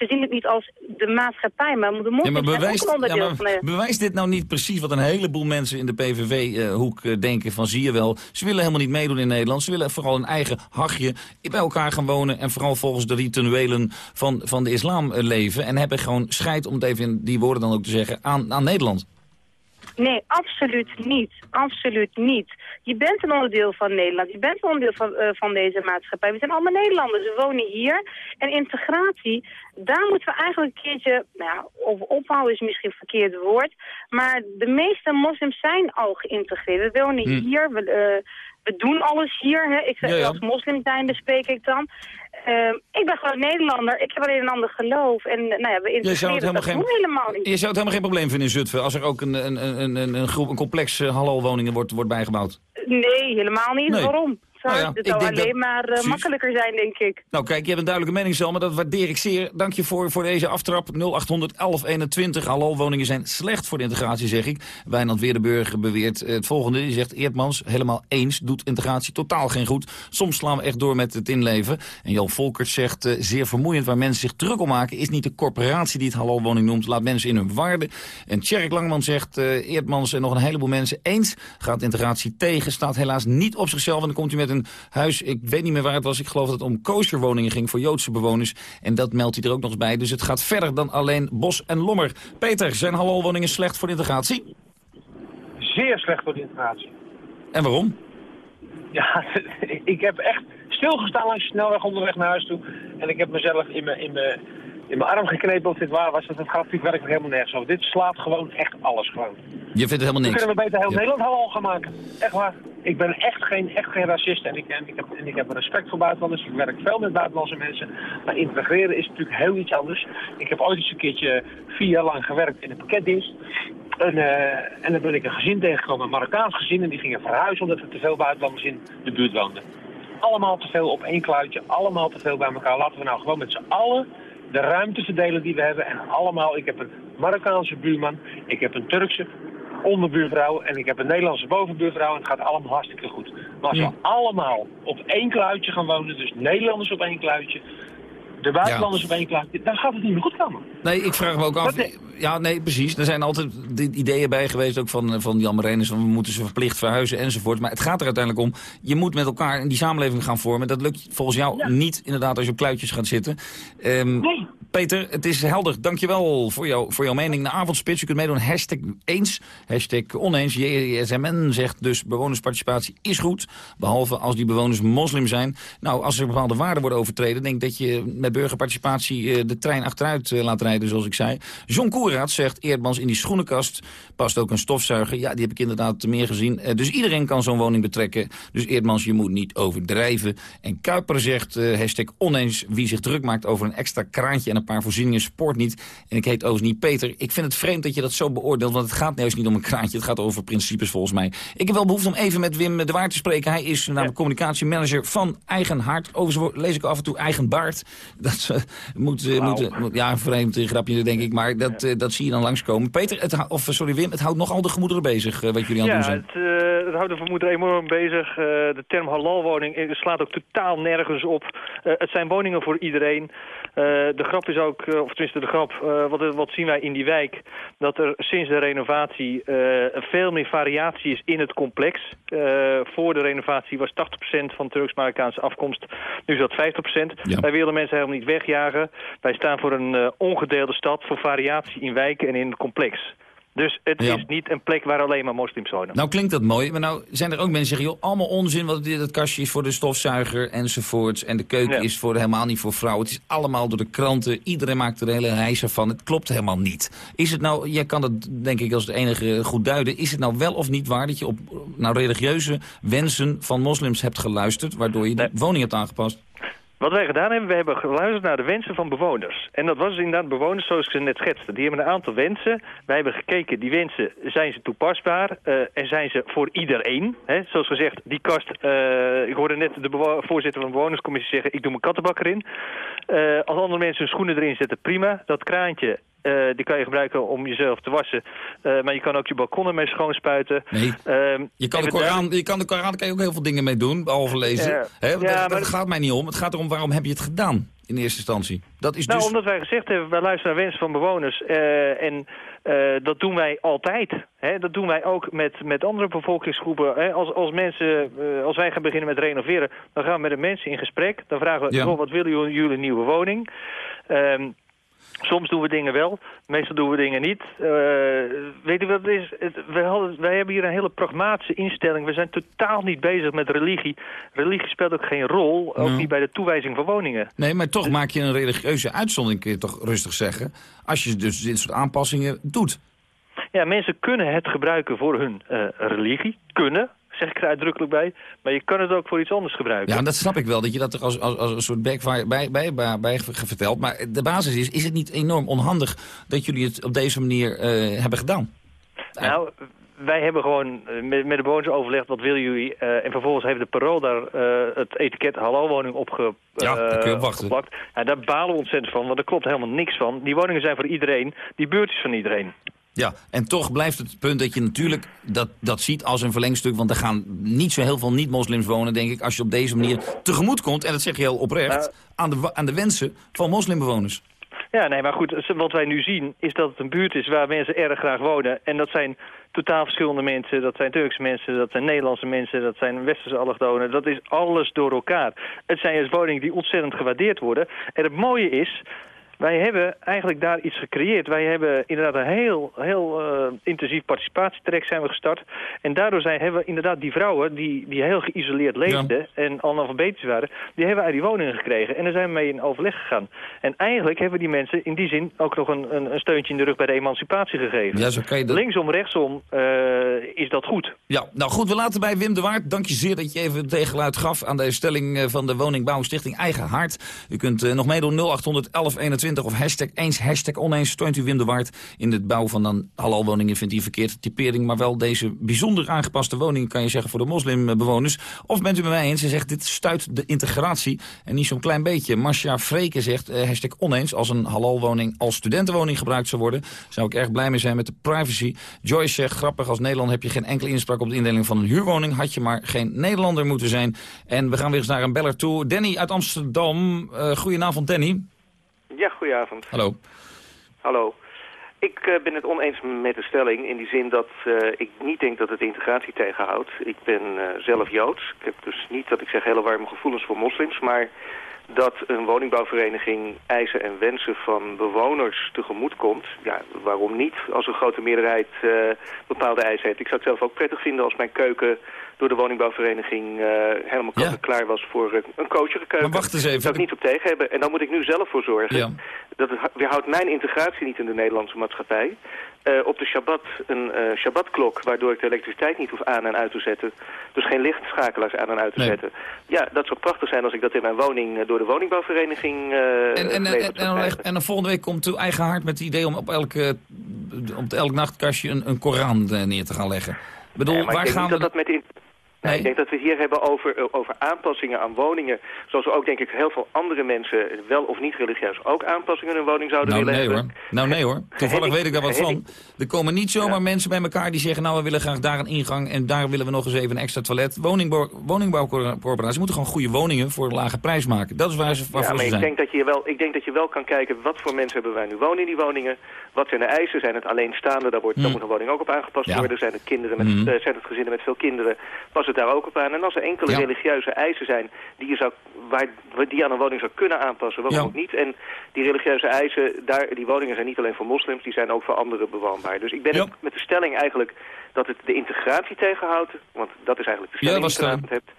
ze zien het niet als de maatschappij, maar de moslims ja, maar bewijst, ook een onderdeel ja, maar Bewijst dit nou niet precies wat een heleboel mensen in de PVV-hoek uh, denken van zie je wel. Ze willen helemaal niet meedoen in Nederland. Ze willen vooral een eigen hachje bij elkaar gaan wonen en vooral volgens de rituelen van, van de islam uh, leven. En hebben gewoon scheid, om het even in die woorden dan ook te zeggen, aan, aan Nederland. Nee, absoluut niet. Absoluut niet. Je bent een onderdeel van Nederland. Je bent een onderdeel van, uh, van deze maatschappij. We zijn allemaal Nederlanders. We wonen hier. En integratie, daar moeten we eigenlijk een keertje... Nou ja, of ophouden is misschien een verkeerd woord. Maar de meeste moslims zijn al geïntegreerd. We wonen hm. hier. We, uh, we doen alles hier. Hè. Ik zeg, ja, ja. als moslim zijn spreek ik dan. Uh, ik ben gewoon Nederlander. Ik heb alleen een ander geloof. En nou ja, we integreren dat geen, helemaal niet. Je zou het helemaal geen probleem vinden in Zutphen... als er ook een, een, een, een, een, groep, een complex uh, halal-woningen wordt, wordt bijgebouwd? Nee, helemaal niet. Nee. Waarom? Zou, nou ja, het zou alleen maar uh, makkelijker zijn, denk ik. Nou kijk, je hebt een duidelijke mening, Selma. Dat waardeer ik zeer. Dank je voor, voor deze aftrap. 0800 1121. Halal-woningen zijn slecht voor de integratie, zeg ik. Wijnand Weerdenburg beweert het volgende. Die zegt, Eerdmans, helemaal eens, doet integratie totaal geen goed. Soms slaan we echt door met het inleven. En Jan Volkert zegt, uh, zeer vermoeiend waar mensen zich druk om maken... is niet de corporatie die het halal-woning noemt. Laat mensen in hun waarde. En Tjerk Langman zegt, uh, Eerdmans en nog een heleboel mensen eens... gaat integratie tegen, staat helaas niet op zichzelf. En dan komt u met een huis, ik weet niet meer waar het was, ik geloof dat het om kosherwoningen ging voor Joodse bewoners. En dat meldt hij er ook nog eens bij. Dus het gaat verder dan alleen Bos en Lommer. Peter, zijn halal-woningen slecht voor de integratie? Zeer slecht voor de integratie. En waarom? Ja, [laughs] ik heb echt stilgestaan langs de snelweg onderweg naar huis toe. En ik heb mezelf in mijn, in mijn, in mijn arm geknepen of dit waar was. Dat het natuurlijk werkelijk helemaal nergens over. Dit slaat gewoon echt alles gewoon. Je vindt het helemaal niks? Dan kunnen we beter heel Ja. Nederland halal gaan maken. Echt waar. Ik ben echt geen, echt geen racist en ik, ik heb, en ik heb respect voor buitenlanders. Ik werk veel met buitenlandse mensen. Maar integreren is natuurlijk heel iets anders. Ik heb ooit eens een keertje vier jaar lang gewerkt in een pakketdienst. En, eh, en dan ben ik een gezin tegengekomen, een Marokkaans gezin. En die gingen verhuizen omdat er te veel buitenlanders in de buurt woonden. Allemaal te veel op één kluitje, allemaal te veel bij elkaar. Laten we nou gewoon met z'n allen de ruimte verdelen die we hebben. En allemaal, ik heb een Marokkaanse buurman, ik heb een Turkse onderbuurvrouw en ik heb een Nederlandse bovenbuurvrouw. En het gaat allemaal hartstikke goed. Maar als we allemaal op één kluitje gaan wonen, dus Nederlanders op één kluitje, de buitenlanders op één kluitje, dan gaat het niet meer goed komen. Nee, ik vraag me ook af. Ja, nee, precies. Er zijn altijd ideeën bij geweest, ook van, van Jan Marenis, van we moeten ze verplicht verhuizen enzovoort. Maar het gaat er uiteindelijk om, je moet met elkaar in die samenleving gaan vormen. Dat lukt volgens jou niet, inderdaad, als je op kluitjes gaat zitten. Ehm, Peter, het is helder. Dankjewel voor, jou, voor jouw mening. De avondspits, u kunt meedoen. Hashtag eens, hashtag oneens. JSMN zegt dus bewonersparticipatie is goed. Behalve als die bewoners moslim zijn. Nou, als er bepaalde waarden worden overtreden... denk ik dat je met burgerparticipatie eh, de trein achteruit eh, laat rijden, zoals ik zei. John Koeraat zegt, Eerdmans in die schoenenkast past ook een stofzuiger. Ja, die heb ik inderdaad meer gezien. Eh, dus iedereen kan zo'n woning betrekken. Dus Eerdmans, je moet niet overdrijven. En Kuiper zegt, hashtag oneens, wie zich druk maakt over een extra kraantje en een paar voorzieningen sport niet. En ik heet overigens niet Peter. Ik vind het vreemd dat je dat zo beoordeelt, want het gaat juist niet om een kraantje. Het gaat over principes volgens mij. Ik heb wel behoefte om even met Wim de Waard te spreken. Hij is namelijk communicatiemanager van Eigen Hart. Overigens lees ik af en toe Eigen Baard. [laughs] Dat ze moet, eh, moet, moet- ja, een vreemd eh, grapje denk ik, maar dat, eh, dat zie je dan langskomen. Peter, het, of eh, sorry Wim, het houdt nogal de gemoederen bezig eh, wat jullie aan het Ja, doen zijn. het, het houdt de vermoeder enorm bezig. Eh, de term halalwoning eh, slaat ook totaal nergens op. Eh, het zijn woningen voor iedereen. De grap is ook, of tenminste de grap, wat, wat zien wij in die wijk? Dat er sinds de renovatie veel meer variatie is in het complex. Voor de renovatie was 80% van Turks-Marokkaanse afkomst. Nu is dat 50%. Wij willen mensen helemaal niet wegjagen. Wij staan voor een ongedeelde stad, voor variatie in wijken en in het complex. Dus het Ja. is niet een plek waar alleen maar moslims wonen. Nou klinkt dat mooi, maar nou zijn er ook mensen die zeggen... joh, allemaal onzin, want dit dat kastje is voor de stofzuiger enzovoorts... en de keuken is voor, helemaal niet voor vrouwen. Het is allemaal door de kranten, iedereen maakt er een hele reis van. Het klopt helemaal niet. Is het nou, jij kan het denk ik als het enige goed duiden... is het nou wel of niet waar dat je op nou, religieuze wensen van moslims hebt geluisterd... waardoor je de woning hebt aangepast? Wat wij gedaan hebben, we hebben geluisterd naar de wensen van bewoners. En dat was inderdaad bewoners zoals ik ze net schetste. Die hebben een aantal wensen. Wij hebben gekeken, die wensen, zijn ze toepasbaar? eh, en zijn ze voor iedereen? Zoals gezegd, die kast... eh, ik hoorde net de voorzitter van de bewonerscommissie zeggen... ik doe mijn kattenbakker in. Eh, als andere mensen hun schoenen erin zetten, prima. Dat kraantje, eh, die kan je gebruiken om jezelf te wassen. Eh, maar je kan ook je balkonnen mee schoonspuiten. Nee. Ehm, Je kan, de Koran, je kan de Koran kan je ook heel veel dingen mee doen, behalve lezen. Ja. Hè, Ja, dat, dat maar- gaat mij niet om. Het gaat erom waarom heb je het gedaan in eerste instantie. Dat is Nou, dus... omdat wij gezegd hebben, wij luisteren naar wensen van bewoners. eh, en dat doen wij altijd. Hè? Dat doen wij ook met, met andere bevolkingsgroepen. Hè? Als, als, mensen, als wij gaan beginnen met renoveren, dan gaan we met de mensen in gesprek. Dan vragen we, Ja. "Goh, wat willen jullie, jullie nieuwe woning? Ehm, Soms doen we dingen wel, meestal doen we dingen niet. Eh, weet u wat het is? Het, wij, hadden, wij hebben hier een hele pragmatische instelling. We zijn totaal niet bezig met religie. Religie speelt ook geen rol, ook Ja. niet bij de toewijzing van woningen. Nee, maar toch maak je een religieuze uitzondering, kun je toch rustig zeggen. Als je dus dit soort aanpassingen doet. Ja, mensen kunnen het gebruiken voor hun eh, religie. Kunnen, zeg ik er uitdrukkelijk bij. Maar je kan het ook voor iets anders gebruiken. Ja, dat snap ik wel, dat je dat er als, als, als een soort backfire bij, bij, bij, bij vertelt. Maar de basis is, is het niet enorm onhandig dat jullie het op deze manier eh, hebben gedaan? Nou, wij hebben gewoon eh, met, met de bewoners overlegd, wat willen jullie? Eh, en vervolgens heeft de Parool daar het etiket halal-woning op ge, Ja, je op geplakt. Ja, daar balen we ontzettend van, want er klopt helemaal niks van. Die woningen zijn voor iedereen, die buurt is van iedereen. Ja, en toch blijft het punt dat je natuurlijk dat, dat ziet als een verlengstuk. Want er gaan niet zo heel veel niet-moslims wonen, denk ik... als je op deze manier tegemoet komt, en dat zeg je heel oprecht... aan, de, aan de wensen van moslimbewoners. Ja, nee, maar goed, wat wij nu zien is dat het een buurt is waar mensen erg graag wonen. En dat zijn totaal verschillende mensen. Dat zijn Turkse mensen, dat zijn Nederlandse mensen, dat zijn westerse allochtonen. Dat is alles door elkaar. Het zijn juist woningen die ontzettend gewaardeerd worden. En het mooie is, Wij hebben eigenlijk daar iets gecreëerd. Wij hebben inderdaad een heel, heel uh, intensief participatietraject zijn we gestart. En daardoor zijn, hebben we inderdaad die vrouwen die, die heel geïsoleerd leefden en analfabetisch waren, die hebben we uit die woningen gekregen. En daar zijn we mee in overleg gegaan. En eigenlijk hebben die mensen in die zin ook nog een, een, een steuntje in de rug bij de emancipatie gegeven. Ja, zo kan je dat... Linksom, rechtsom uh, is dat goed. Ja, nou goed, we laten bij Wim de Waard. Dank je zeer dat je even tegenluid gaf aan de stelling van de Woningbouwstichting Eigen Hart. U kunt uh, nog meedoen 0800 1121 of hashtag eens, hashtag oneens. Steunt u Wim de Waard in het bouwen van dan halalwoningen. Vindt hij verkeerde typering, maar wel deze bijzonder aangepaste woningen kan je zeggen voor de moslimbewoners. Of bent u met mij eens en zegt dit stuit de integratie en niet zo'n klein beetje. Marcia Freken zegt hashtag oneens als een halalwoning als studentenwoning gebruikt zou worden. Zou ik erg blij mee zijn met de privacy. Joyce zegt grappig als Nederland heb je geen enkele inspraak op de indeling van een huurwoning. Had je maar geen Nederlander moeten zijn. En we gaan weer eens naar een beller toe. Danny uit Amsterdam. Uh, goedenavond Danny. Ja, goedenavond. Hallo. Hallo. Ik uh, ben het oneens met de stelling in die zin dat uh, ik niet denk dat het integratie tegenhoudt. Ik ben uh, zelf Joods. Ik heb dus niet dat ik zeg hele warme gevoelens voor moslims, maar dat een woningbouwvereniging eisen en wensen van bewoners tegemoet komt. Ja, waarom niet als een grote meerderheid bepaalde eisen heeft. Ik zou het zelf ook prettig vinden als mijn keuken door de woningbouwvereniging uh, helemaal ja. klaar was voor uh, een keuken. Maar wacht eens even. Dat ik niet op tegen hebben. En dan moet ik nu zelf voor zorgen. Ja. Dat weerhoudt mijn integratie niet in de Nederlandse maatschappij. Uh, op de Shabbat een Shabbatklok, waardoor ik de elektriciteit niet hoef aan en uit te zetten. Dus geen lichtschakelaars aan en uit te nee. zetten. Ja, dat zou prachtig zijn als ik dat in mijn woning door de woningbouwvereniging en, en, en, en, en, dan volgende week komt uw eigen hart met het idee om op elke, op elk nachtkastje een, een Koran neer te gaan leggen. Ik bedoel, nee, waar ik gaan dat we... dat met de Nee. Ik denk dat we hier hebben over, over aanpassingen aan woningen. Zoals ook denk ik heel veel andere mensen, wel of niet religieus, ook aanpassingen in hun woning zouden nou, willen nee, hebben. Hoor. Nou nee hoor, toevallig weet ik daar wat van. Er komen niet zomaar ja. mensen bij elkaar die zeggen, nou we willen graag daar een ingang en daar willen we nog eens even een extra toilet. Woningbouw, woningbouwcorporaties moeten gewoon goede woningen voor een lage prijs maken. Dat is waar ze, waarvoor ja, maar ze ik zijn. Denk dat je wel, ik denk dat je wel kan kijken, wat voor mensen hebben wij nu wonen in die woningen? Wat zijn de eisen? Zijn het alleenstaande? Daar, wordt, daar moet een woning ook op aangepast Ja. worden. Zijn het, kinderen met, Hmm. eh, zijn het gezinnen met veel kinderen? Pas het daar ook op aan. En als er enkele Ja. religieuze eisen zijn die je, zou, waar, die aan een woning zou kunnen aanpassen, waarom Ja. ook niet? En die religieuze eisen, daar, die woningen zijn niet alleen voor moslims, die zijn ook voor anderen bewoonbaar. Dus ik ben het met de stelling eigenlijk dat het de integratie tegenhoudt. Want dat is eigenlijk de stelling die je vanavond hebt.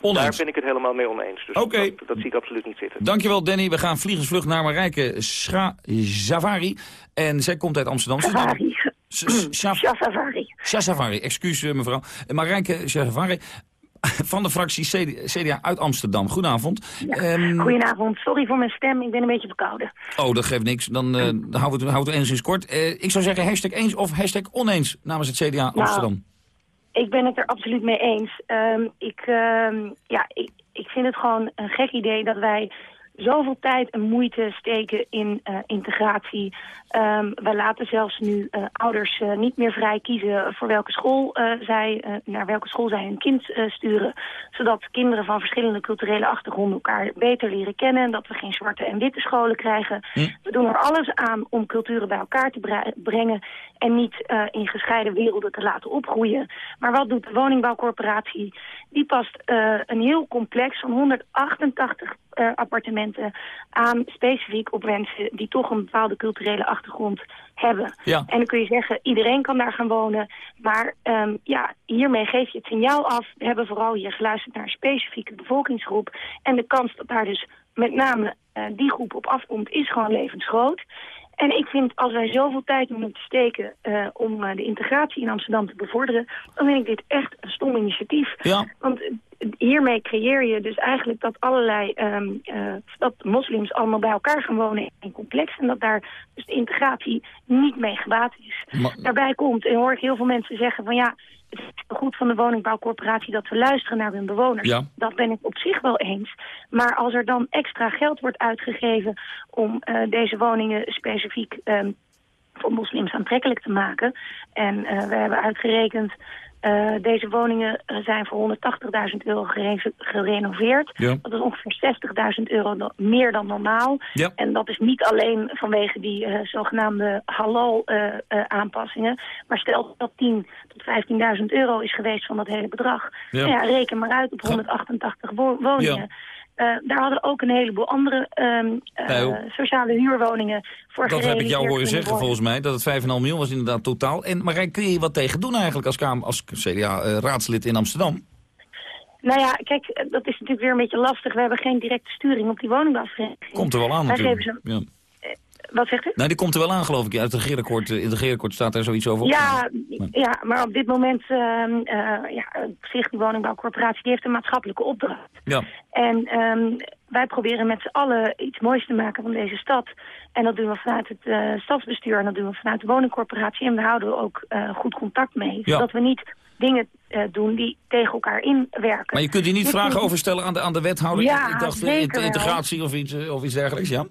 Oneens. Daar ben ik het helemaal mee oneens. Dus Oké. dat, dat zie ik absoluut niet zitten. Dankjewel Danny. We gaan vliegensvlucht naar Marijke Scha Zavari. En zij komt uit Amsterdam. Safari. Safari. Safari, excuus eh, mevrouw. Eh, Marijke Safari [laughs] van de fractie CD CDA uit Amsterdam. Goedenavond. Ehm, Goedenavond, sorry voor mijn stem, ik ben een beetje verkouden. oh, dat geeft niks. Dan eh, houden we het, enigszins kort. Eh, ik zou zeggen hashtag eens of hashtag oneens namens het CDA Nou, Amsterdam. Ik ben het er absoluut mee eens. Ehm, ik, ehm, ja, ik, ik vind het gewoon een gek idee dat wij zoveel tijd en moeite steken in eh, integratie. Ehm, wij laten zelfs nu eh, ouders eh, niet meer vrij kiezen voor welke school eh, zij, naar welke school zij hun kind sturen. Zodat kinderen van verschillende culturele achtergronden elkaar beter leren kennen. En dat we geen zwarte en witte scholen krijgen. We doen er alles aan om culturen bij elkaar te bre- brengen. En niet in gescheiden werelden te laten opgroeien. Maar wat doet de woningbouwcorporatie? Die past een heel complex van 188 eh, appartementen aan specifiek op mensen die toch een bepaalde culturele achtergrond hebben. Ja. En dan kun je zeggen, iedereen kan daar gaan wonen. Maar ehm, ja, hiermee geef je het signaal af. We hebben vooral hier geluisterd naar een specifieke bevolkingsgroep. En de kans dat daar dus met name eh, die groep op afkomt is gewoon levensgroot. En ik vind, als wij zoveel tijd moeten steken eh, om eh, de integratie in Amsterdam te bevorderen, dan vind ik dit echt een stom initiatief. Ja. Want eh, hiermee creëer je dus eigenlijk dat allerlei, ehm, eh, dat moslims allemaal bij elkaar gaan wonen in een complex. En dat daar dus de integratie niet mee gebaat is. Maar- Daarbij komt, en hoor ik heel veel mensen zeggen van ja, goed van de woningbouwcorporatie dat we luisteren naar hun bewoners. Ja. Dat ben ik op zich wel eens. Maar als er dan extra geld wordt uitgegeven om eh, deze woningen specifiek ehm, voor moslims aantrekkelijk te maken. En eh, we hebben uitgerekend, eh, deze woningen zijn voor 180.000 euro gere- gerenoveerd. Ja. Dat is ongeveer 60.000 euro meer dan normaal. Ja. En dat is niet alleen vanwege die eh, zogenaamde halal-aanpassingen. maar stel dat 10 tot 15.000 euro is geweest van dat hele bedrag. Ja. Nou ja, reken maar uit op 188 wo- woningen. Eh, daar hadden ook een heleboel andere ehm, eh, Nou, sociale huurwoningen voor Dat heb ik jou horen zeggen worden. volgens mij, dat het 5,5 miljoen was inderdaad totaal. En Marijn, kun je wat tegen doen eigenlijk als, kamer, als CDA-raadslid in Amsterdam? Nou ja, kijk, eh, dat is natuurlijk weer een beetje lastig. We hebben geen directe sturing op die woningbouwvereniging. Komt er wel aan Wij natuurlijk. geven ze- Ja. Wat zegt u? Nou, die komt er wel aan geloof ik. Ja, het regeerakkoord, eh, in het regeerakkoord staat daar zoiets over. Ja, ja, maar op dit moment, eh ja, op zich, die woningbouwcorporatie die heeft een maatschappelijke opdracht. Ja. En ehm, wij proberen met z'n allen iets moois te maken van deze stad. En dat doen we vanuit het eh, stadsbestuur en dat doen we vanuit de woningcorporatie. En daar houden we ook eh, goed contact mee. Ja. Zodat we niet dingen eh, doen die tegen elkaar inwerken. Maar je kunt hier niet vragen is- over stellen aan de, aan de wethouder. Ja, ik dacht eh, zeker integratie of iets, eh, of iets dergelijks, ja?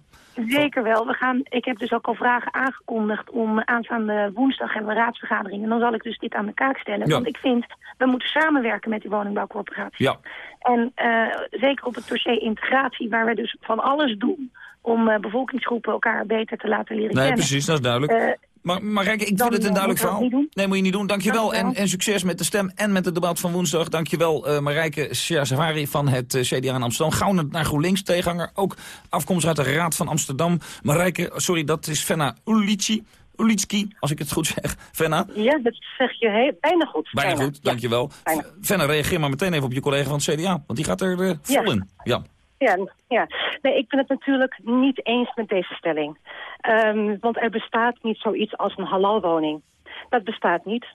Zeker wel. We gaan, ik heb dus ook al vragen aangekondigd om aanstaande woensdag hebben we raadsvergadering. En dan zal ik dus dit aan de kaak stellen. Ja. Want ik vind, we moeten samenwerken met die woningbouwcorporatie. Ja. En eh, zeker op het dossier integratie, waar we dus van alles doen om eh, bevolkingsgroepen elkaar beter te laten leren Nee, kennen. precies, dat is duidelijk. Maar ik vind het een eh, duidelijk verhaal. Nee, moet je niet doen. Dankjewel. En, en succes met de stem en met het debat van woensdag. Dankjewel uh, Marijke Sjazavari van het eh, CDA in Amsterdam. Gauw naar GroenLinks tegenhanger. Ook afkomstig uit de Raad van Amsterdam. Marijke, sorry, dat is Fenna Ulici. Ulitski, als ik het goed zeg. Fenna? Ja, dat zeg je heel, bijna goed. Bijna goed, dankjewel. Bijna. Fenna, reageer maar meteen even op je collega van het CDA. Want die gaat er uh, vol Ja. in. Ja. Ja, ja. Nee, ik ben het natuurlijk niet eens met deze stelling. Ehm, want er bestaat niet zoiets als een halalwoning. Dat bestaat niet.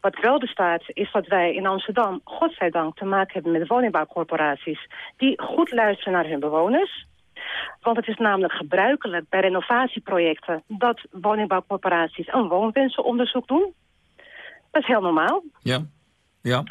Wat wel bestaat, is dat wij in Amsterdam, godzijdank, te maken hebben met woningbouwcorporaties... die goed luisteren naar hun bewoners. Want het is namelijk gebruikelijk bij renovatieprojecten... dat woningbouwcorporaties een woonwensenonderzoek doen. Dat is heel normaal. Ja. Ja.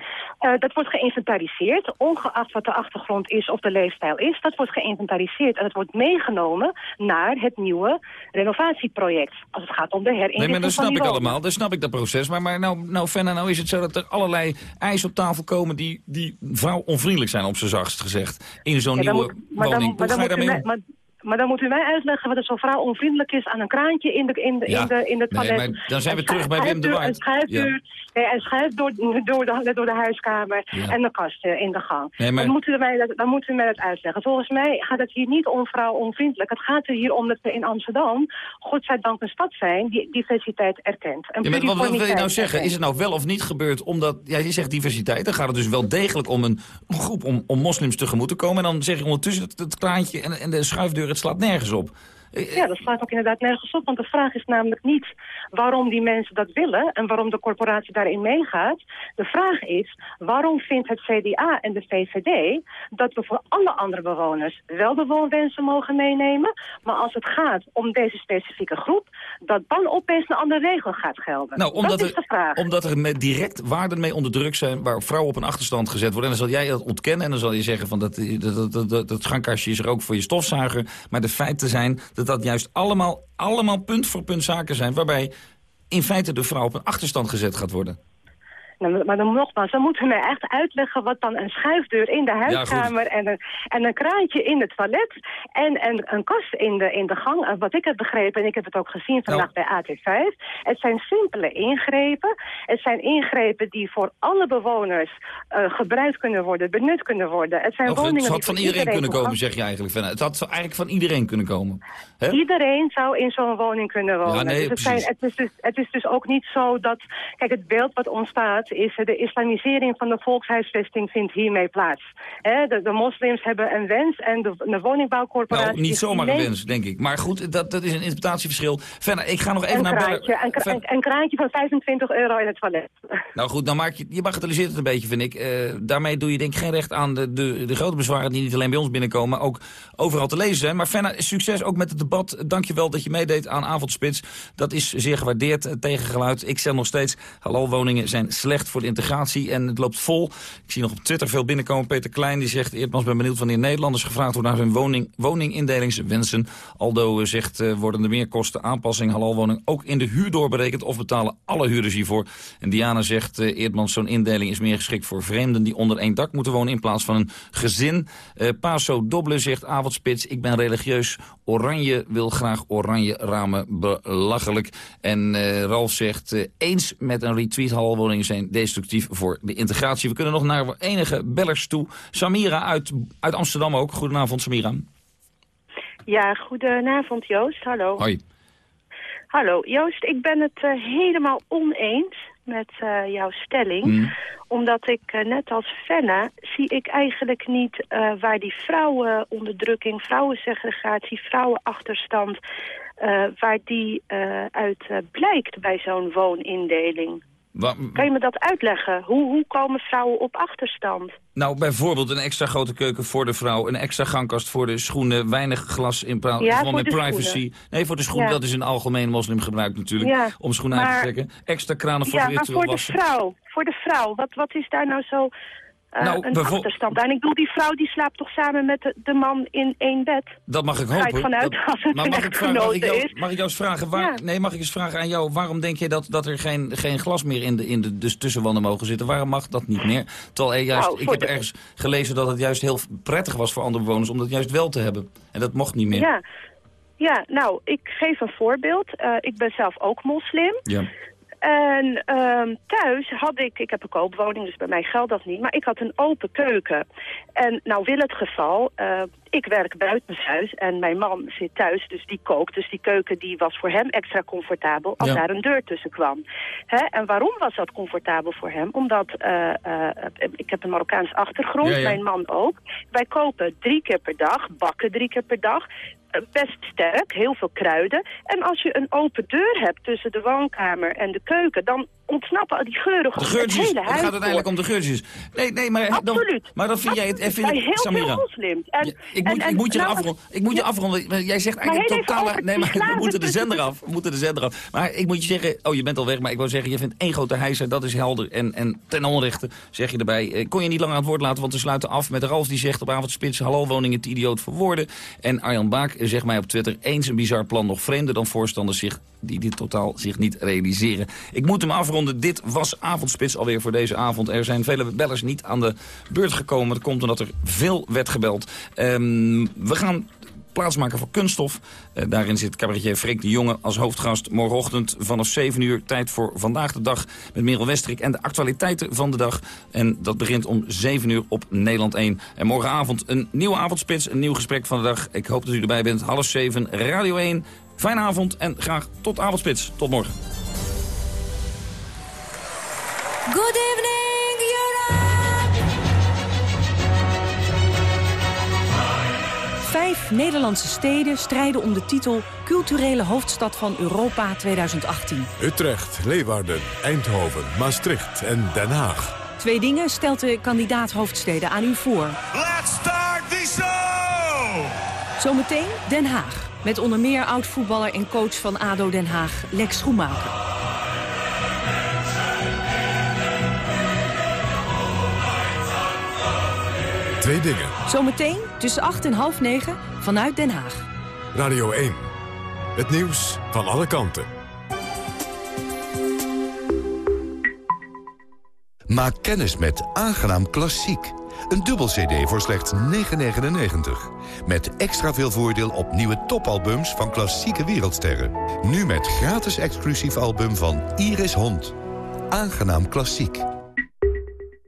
Uh, dat wordt geïnventariseerd, ongeacht wat de achtergrond is of de leefstijl is. Dat wordt geïnventariseerd en het wordt meegenomen naar het nieuwe renovatieproject. Als het gaat om de herinrichting Nee, maar dat snap ik allemaal. Dat snap ik dat proces. Maar, maar nou, nou, Fenna, nou is het zo dat er allerlei eisen op tafel komen... die, die vrouwonvriendelijk zijn, op zijn zachtst gezegd. In zo'n Ja, dan nieuwe moet- maar dan- woning. maar Hoe dan ga je moet u maar- Maar dan moet u mij uitleggen wat er zo vrouw onvriendelijk is aan een kraantje in de, in de, Ja. in de, in Nee, toilet. maar dan zijn we terug bij Wim de Waard. Een schuifdeur, nee, een schuif door, door, de, door de huiskamer Ja. en de kasten in de gang. Nee, maar- dan, moet u mij dan moet u mij dat uitleggen. Volgens mij gaat het hier niet om vrouw onvriendelijk. Het gaat er hier om dat we in Amsterdam, godzijdank een stad zijn, die diversiteit erkent. En Ja, maar wat, wat wil je nou zeggen? Is het nou wel of niet gebeurd omdat... Ja, je zegt diversiteit. Dan gaat het dus wel degelijk om een groep om, om moslims tegemoet te komen. En dan zeg je ondertussen het, het kraantje en, en de schuifdeur, het slaat nergens op. Ja, dat slaat ook inderdaad nergens op. Want de vraag is namelijk niet waarom die mensen dat willen... en waarom de corporatie daarin meegaat. De vraag is, waarom vindt het CDA en de VVD... dat we voor alle andere bewoners wel de woonwensen mogen meenemen... maar als het gaat om deze specifieke groep... dat dan opeens een andere regel gaat gelden. Nou, omdat dat is er, de vraag. omdat er met direct waarden mee onder druk zijn... waar vrouwen op een achterstand gezet worden. En dan zal jij dat ontkennen en dan zal je zeggen... van dat, dat, dat, dat, dat, dat schankastje is er ook voor je stofzuiger. Maar de feiten zijn dat dat juist allemaal, allemaal punt voor punt zaken zijn... waarbij in feite de vrouw op een achterstand gezet gaat worden. Nou, maar dan nogmaals, dan moeten we mij echt uitleggen wat dan een schuifdeur in de huiskamer en, een, en een kraantje in het toilet en, en een kast in de, in de gang. En wat ik heb begrepen, en ik heb het ook gezien vandaag bij AT5, het zijn simpele ingrepen. Het zijn ingrepen die voor alle bewoners eh, gebruikt kunnen worden, benut kunnen worden. Het zijn het woningen had die van iedereen kunnen komen, zeg je eigenlijk. Het had zo eigenlijk van iedereen kunnen komen. Iedereen zou in zo'n woning kunnen wonen. Ja, nee, dus het, zijn, het, is dus, het is dus ook niet zo dat... Kijk, het beeld wat ontstaat is de islamisering van de volkshuisvesting vindt hiermee plaats. De, de moslims hebben een wens en de, de woningbouwcorporatie... Nou, niet zomaar een wens, denk ik. Maar goed, dat, dat is een interpretatieverschil. Fenna, ik ga nog even Een naar kraantje, een, kra- een, een kraantje van 25 euro in het toilet. [laughs] Nou goed, dan maak je, je bagatelliseert het een beetje, vind ik. Eh, daarmee doe je denk ik geen recht aan de, de, de grote bezwaren... die niet alleen bij ons binnenkomen, maar ook overal te lezen zijn. Maar Fenna, succes ook met het debat. Dank je wel dat je meedeed aan Avondspits. Dat is zeer gewaardeerd, eh, tegengeluid. Ik zeg nog steeds, halalwoningen zijn slecht voor de integratie... en het loopt vol. Ik zie nog op Twitter veel binnenkomen. Peter Klein die zegt, Eertmans ben benieuwd wanneer Nederlanders gevraagd worden... naar hun woning, woningindelingswensen. Aldo eh, zegt, eh, worden de meerkosten aanpassing halalwoning... ook in de huur doorberekend of betalen alle huurders hiervoor? En Diana zegt, eh Eertmans, zo'n indeling is meer geschikt voor vreemden... die onder één dak moeten wonen in plaats van een gezin. Eh Paso Doble zegt, avondspits, ik ben religieus. Oranje wil graag oranje ramen, belachelijk. En Ralf zegt, eens met een retweet halalwoningen zijn zijn destructief voor de integratie. We kunnen nog naar enige bellers toe. Samira uit, uit Amsterdam ook. Goedenavond, Samira. Ja, goedenavond Joost. Hallo. Hoi. Hallo Joost, ik ben het uh, helemaal oneens met uh, jouw stelling. Mm. Omdat ik, uh, net als Fenna, zie ik eigenlijk niet waar die vrouwenonderdrukking, vrouwensegregatie, vrouwenachterstand, waar die uit blijkt bij zo'n woonindeling. Wa kan je me dat uitleggen? Hoe, hoe komen vrouwen op achterstand? Nou, bijvoorbeeld een extra grote keuken voor de vrouw... een extra gangkast voor de schoenen, weinig glas in ja, van de, privacy. Schoenen. Nee, voor de schoenen, ja. dat is een algemeen moslimgebruik natuurlijk... Ja, om schoenen maar, uit te trekken. Extra kranen voor ja, virtueel maar voor wassen. de vrouw, voor de vrouw, wat, wat is daar nou zo... Uh, Nou, een achterstand. En ik bedoel, die vrouw die slaapt toch samen met de, de man in één bed? Dat mag ik Ga ik hopen. vanuit Dat- als het maar mag ik, vragen, mag, ik jou, is. mag ik jou eens vragen, waar, Ja. nee, mag ik eens vragen aan jou, waarom denk je dat, dat er geen, geen glas meer in de, in de dus tussenwanden mogen zitten? Waarom mag dat niet meer? Terwijl er juist, Nou, ik heb de- ergens gelezen dat het juist heel prettig was voor andere bewoners om dat juist wel te hebben. En dat mocht niet meer. Ja. ja, nou, ik geef een voorbeeld. Eh, ik ben zelf ook moslim. Ja. En ehm, thuis had ik, ik heb een koopwoning, dus bij mij geldt dat niet, maar ik had een open keuken. En nou wil het geval, eh, ik werk buitenshuis en mijn man zit thuis, dus die kookt. Dus die keuken die was voor hem extra comfortabel als Ja. daar een deur tussen kwam. Hè? En waarom was dat comfortabel voor hem? Omdat, eh, eh, ik heb een Marokkaans achtergrond, Ja, ja. mijn man ook. Wij kopen drie keer per dag, bakken drie keer per dag. Best sterk, heel veel kruiden. En als je een open deur hebt tussen de woonkamer en de keuken... dan ontsnappen al die geuren De geurtjes, het het hele gaat huis uiteindelijk door. om de geurtjes. Nee, nee, maar dan, Absoluut. maar dan vind jij het... Vind je, heel Samira, veel moslims. En, ik, moet, en- ik moet je nou, afronden. Ik moet je afronden. Maar Jij zegt Maar eigenlijk totale... Nee, maar we moeten de zender af. We moeten de zender af. Maar ik moet je zeggen... Oh, je bent al weg, maar ik wou zeggen... Je vindt één grote hijser, dat is helder. En, en ten onrechte zeg je erbij... eh, kon je niet langer aan het woord laten, want we sluiten af met Ralf die zegt op avondspits... halalwoningen te idioot voor woorden. En Arjan Baak zegt mij op Twitter... eens een bizar plan nog vreemder dan voorstanders zich die dit totaal zich niet realiseren. Ik moet hem afronden. Dit was Avondspits alweer voor deze avond. Er zijn vele bellers niet aan de beurt gekomen. Dat komt omdat er veel werd gebeld. Ehm, we gaan plaatsmaken voor kunststof. Eh, daarin zit cabaretier Freek de Jonge als hoofdgast. Morgenochtend vanaf 7 uur tijd voor Vandaag de Dag met Merel Westrik en de actualiteiten van de dag. En dat begint om 7 uur op Nederland 1. En morgenavond een nieuwe avondspits, een nieuw gesprek van de dag. Ik hoop dat u erbij bent. Half 7, Radio 1. Fijne avond en graag tot avondspits. Tot morgen. Good evening, Vijf Nederlandse steden strijden om de titel Culturele Hoofdstad van Europa 2018. Utrecht, Leeuwarden, Eindhoven, Maastricht en Den Haag. Twee dingen stelt de kandidaat hoofdsteden aan u voor. Let's start the show! Zometeen Den Haag. Met onder meer oud-voetballer en coach van ADO Den Haag, Lex Schoenmaker. Twee dingen. Zometeen tussen 8 en half 9 vanuit Den Haag. Radio 1. Het nieuws van alle kanten. Maak kennis met Aangenaam Klassiek. Een dubbel cd voor slechts 9,99. Met extra veel voordeel op nieuwe topalbums van klassieke wereldsterren. Nu met gratis exclusief album van Iris Hond. Aangenaam Klassiek.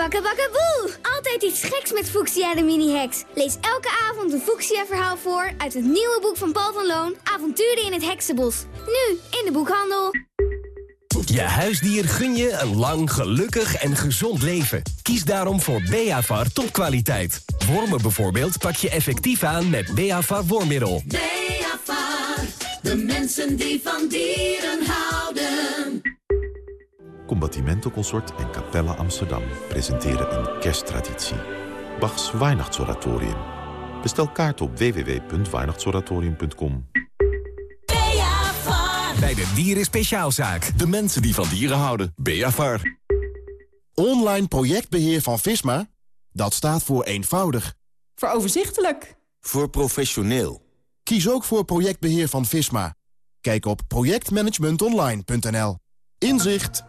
Bakkebakkenboe! Altijd iets geks met Fuchsia de mini-heks. Lees elke avond een Fuchsia-verhaal voor uit het nieuwe boek van Paul van Loon... Avonturen in het Heksenbos. Nu in de boekhandel. Je huisdier gun je een lang, gelukkig en gezond leven. Kies daarom voor Beavar topkwaliteit. Wormen bijvoorbeeld pak je effectief aan met Beavar wormmiddel. Beavar, de mensen die van dieren houden. Combattimento Consort en Capella Amsterdam presenteren een kersttraditie. Bachs Weihnachtsoratorium. Bestel kaart op www.weihnachtsoratorium.com. Bij de Dieren Speciaalzaak. De mensen die van dieren houden. Beavar. Online projectbeheer van Visma, dat staat voor eenvoudig. Voor overzichtelijk. Voor professioneel. Kies ook voor projectbeheer van Visma. Kijk op projectmanagementonline.nl. Inzicht,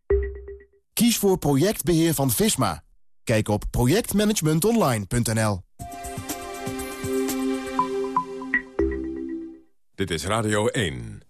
Kies voor projectbeheer van Visma. Kijk op projectmanagementonline.nl. Dit is Radio 1.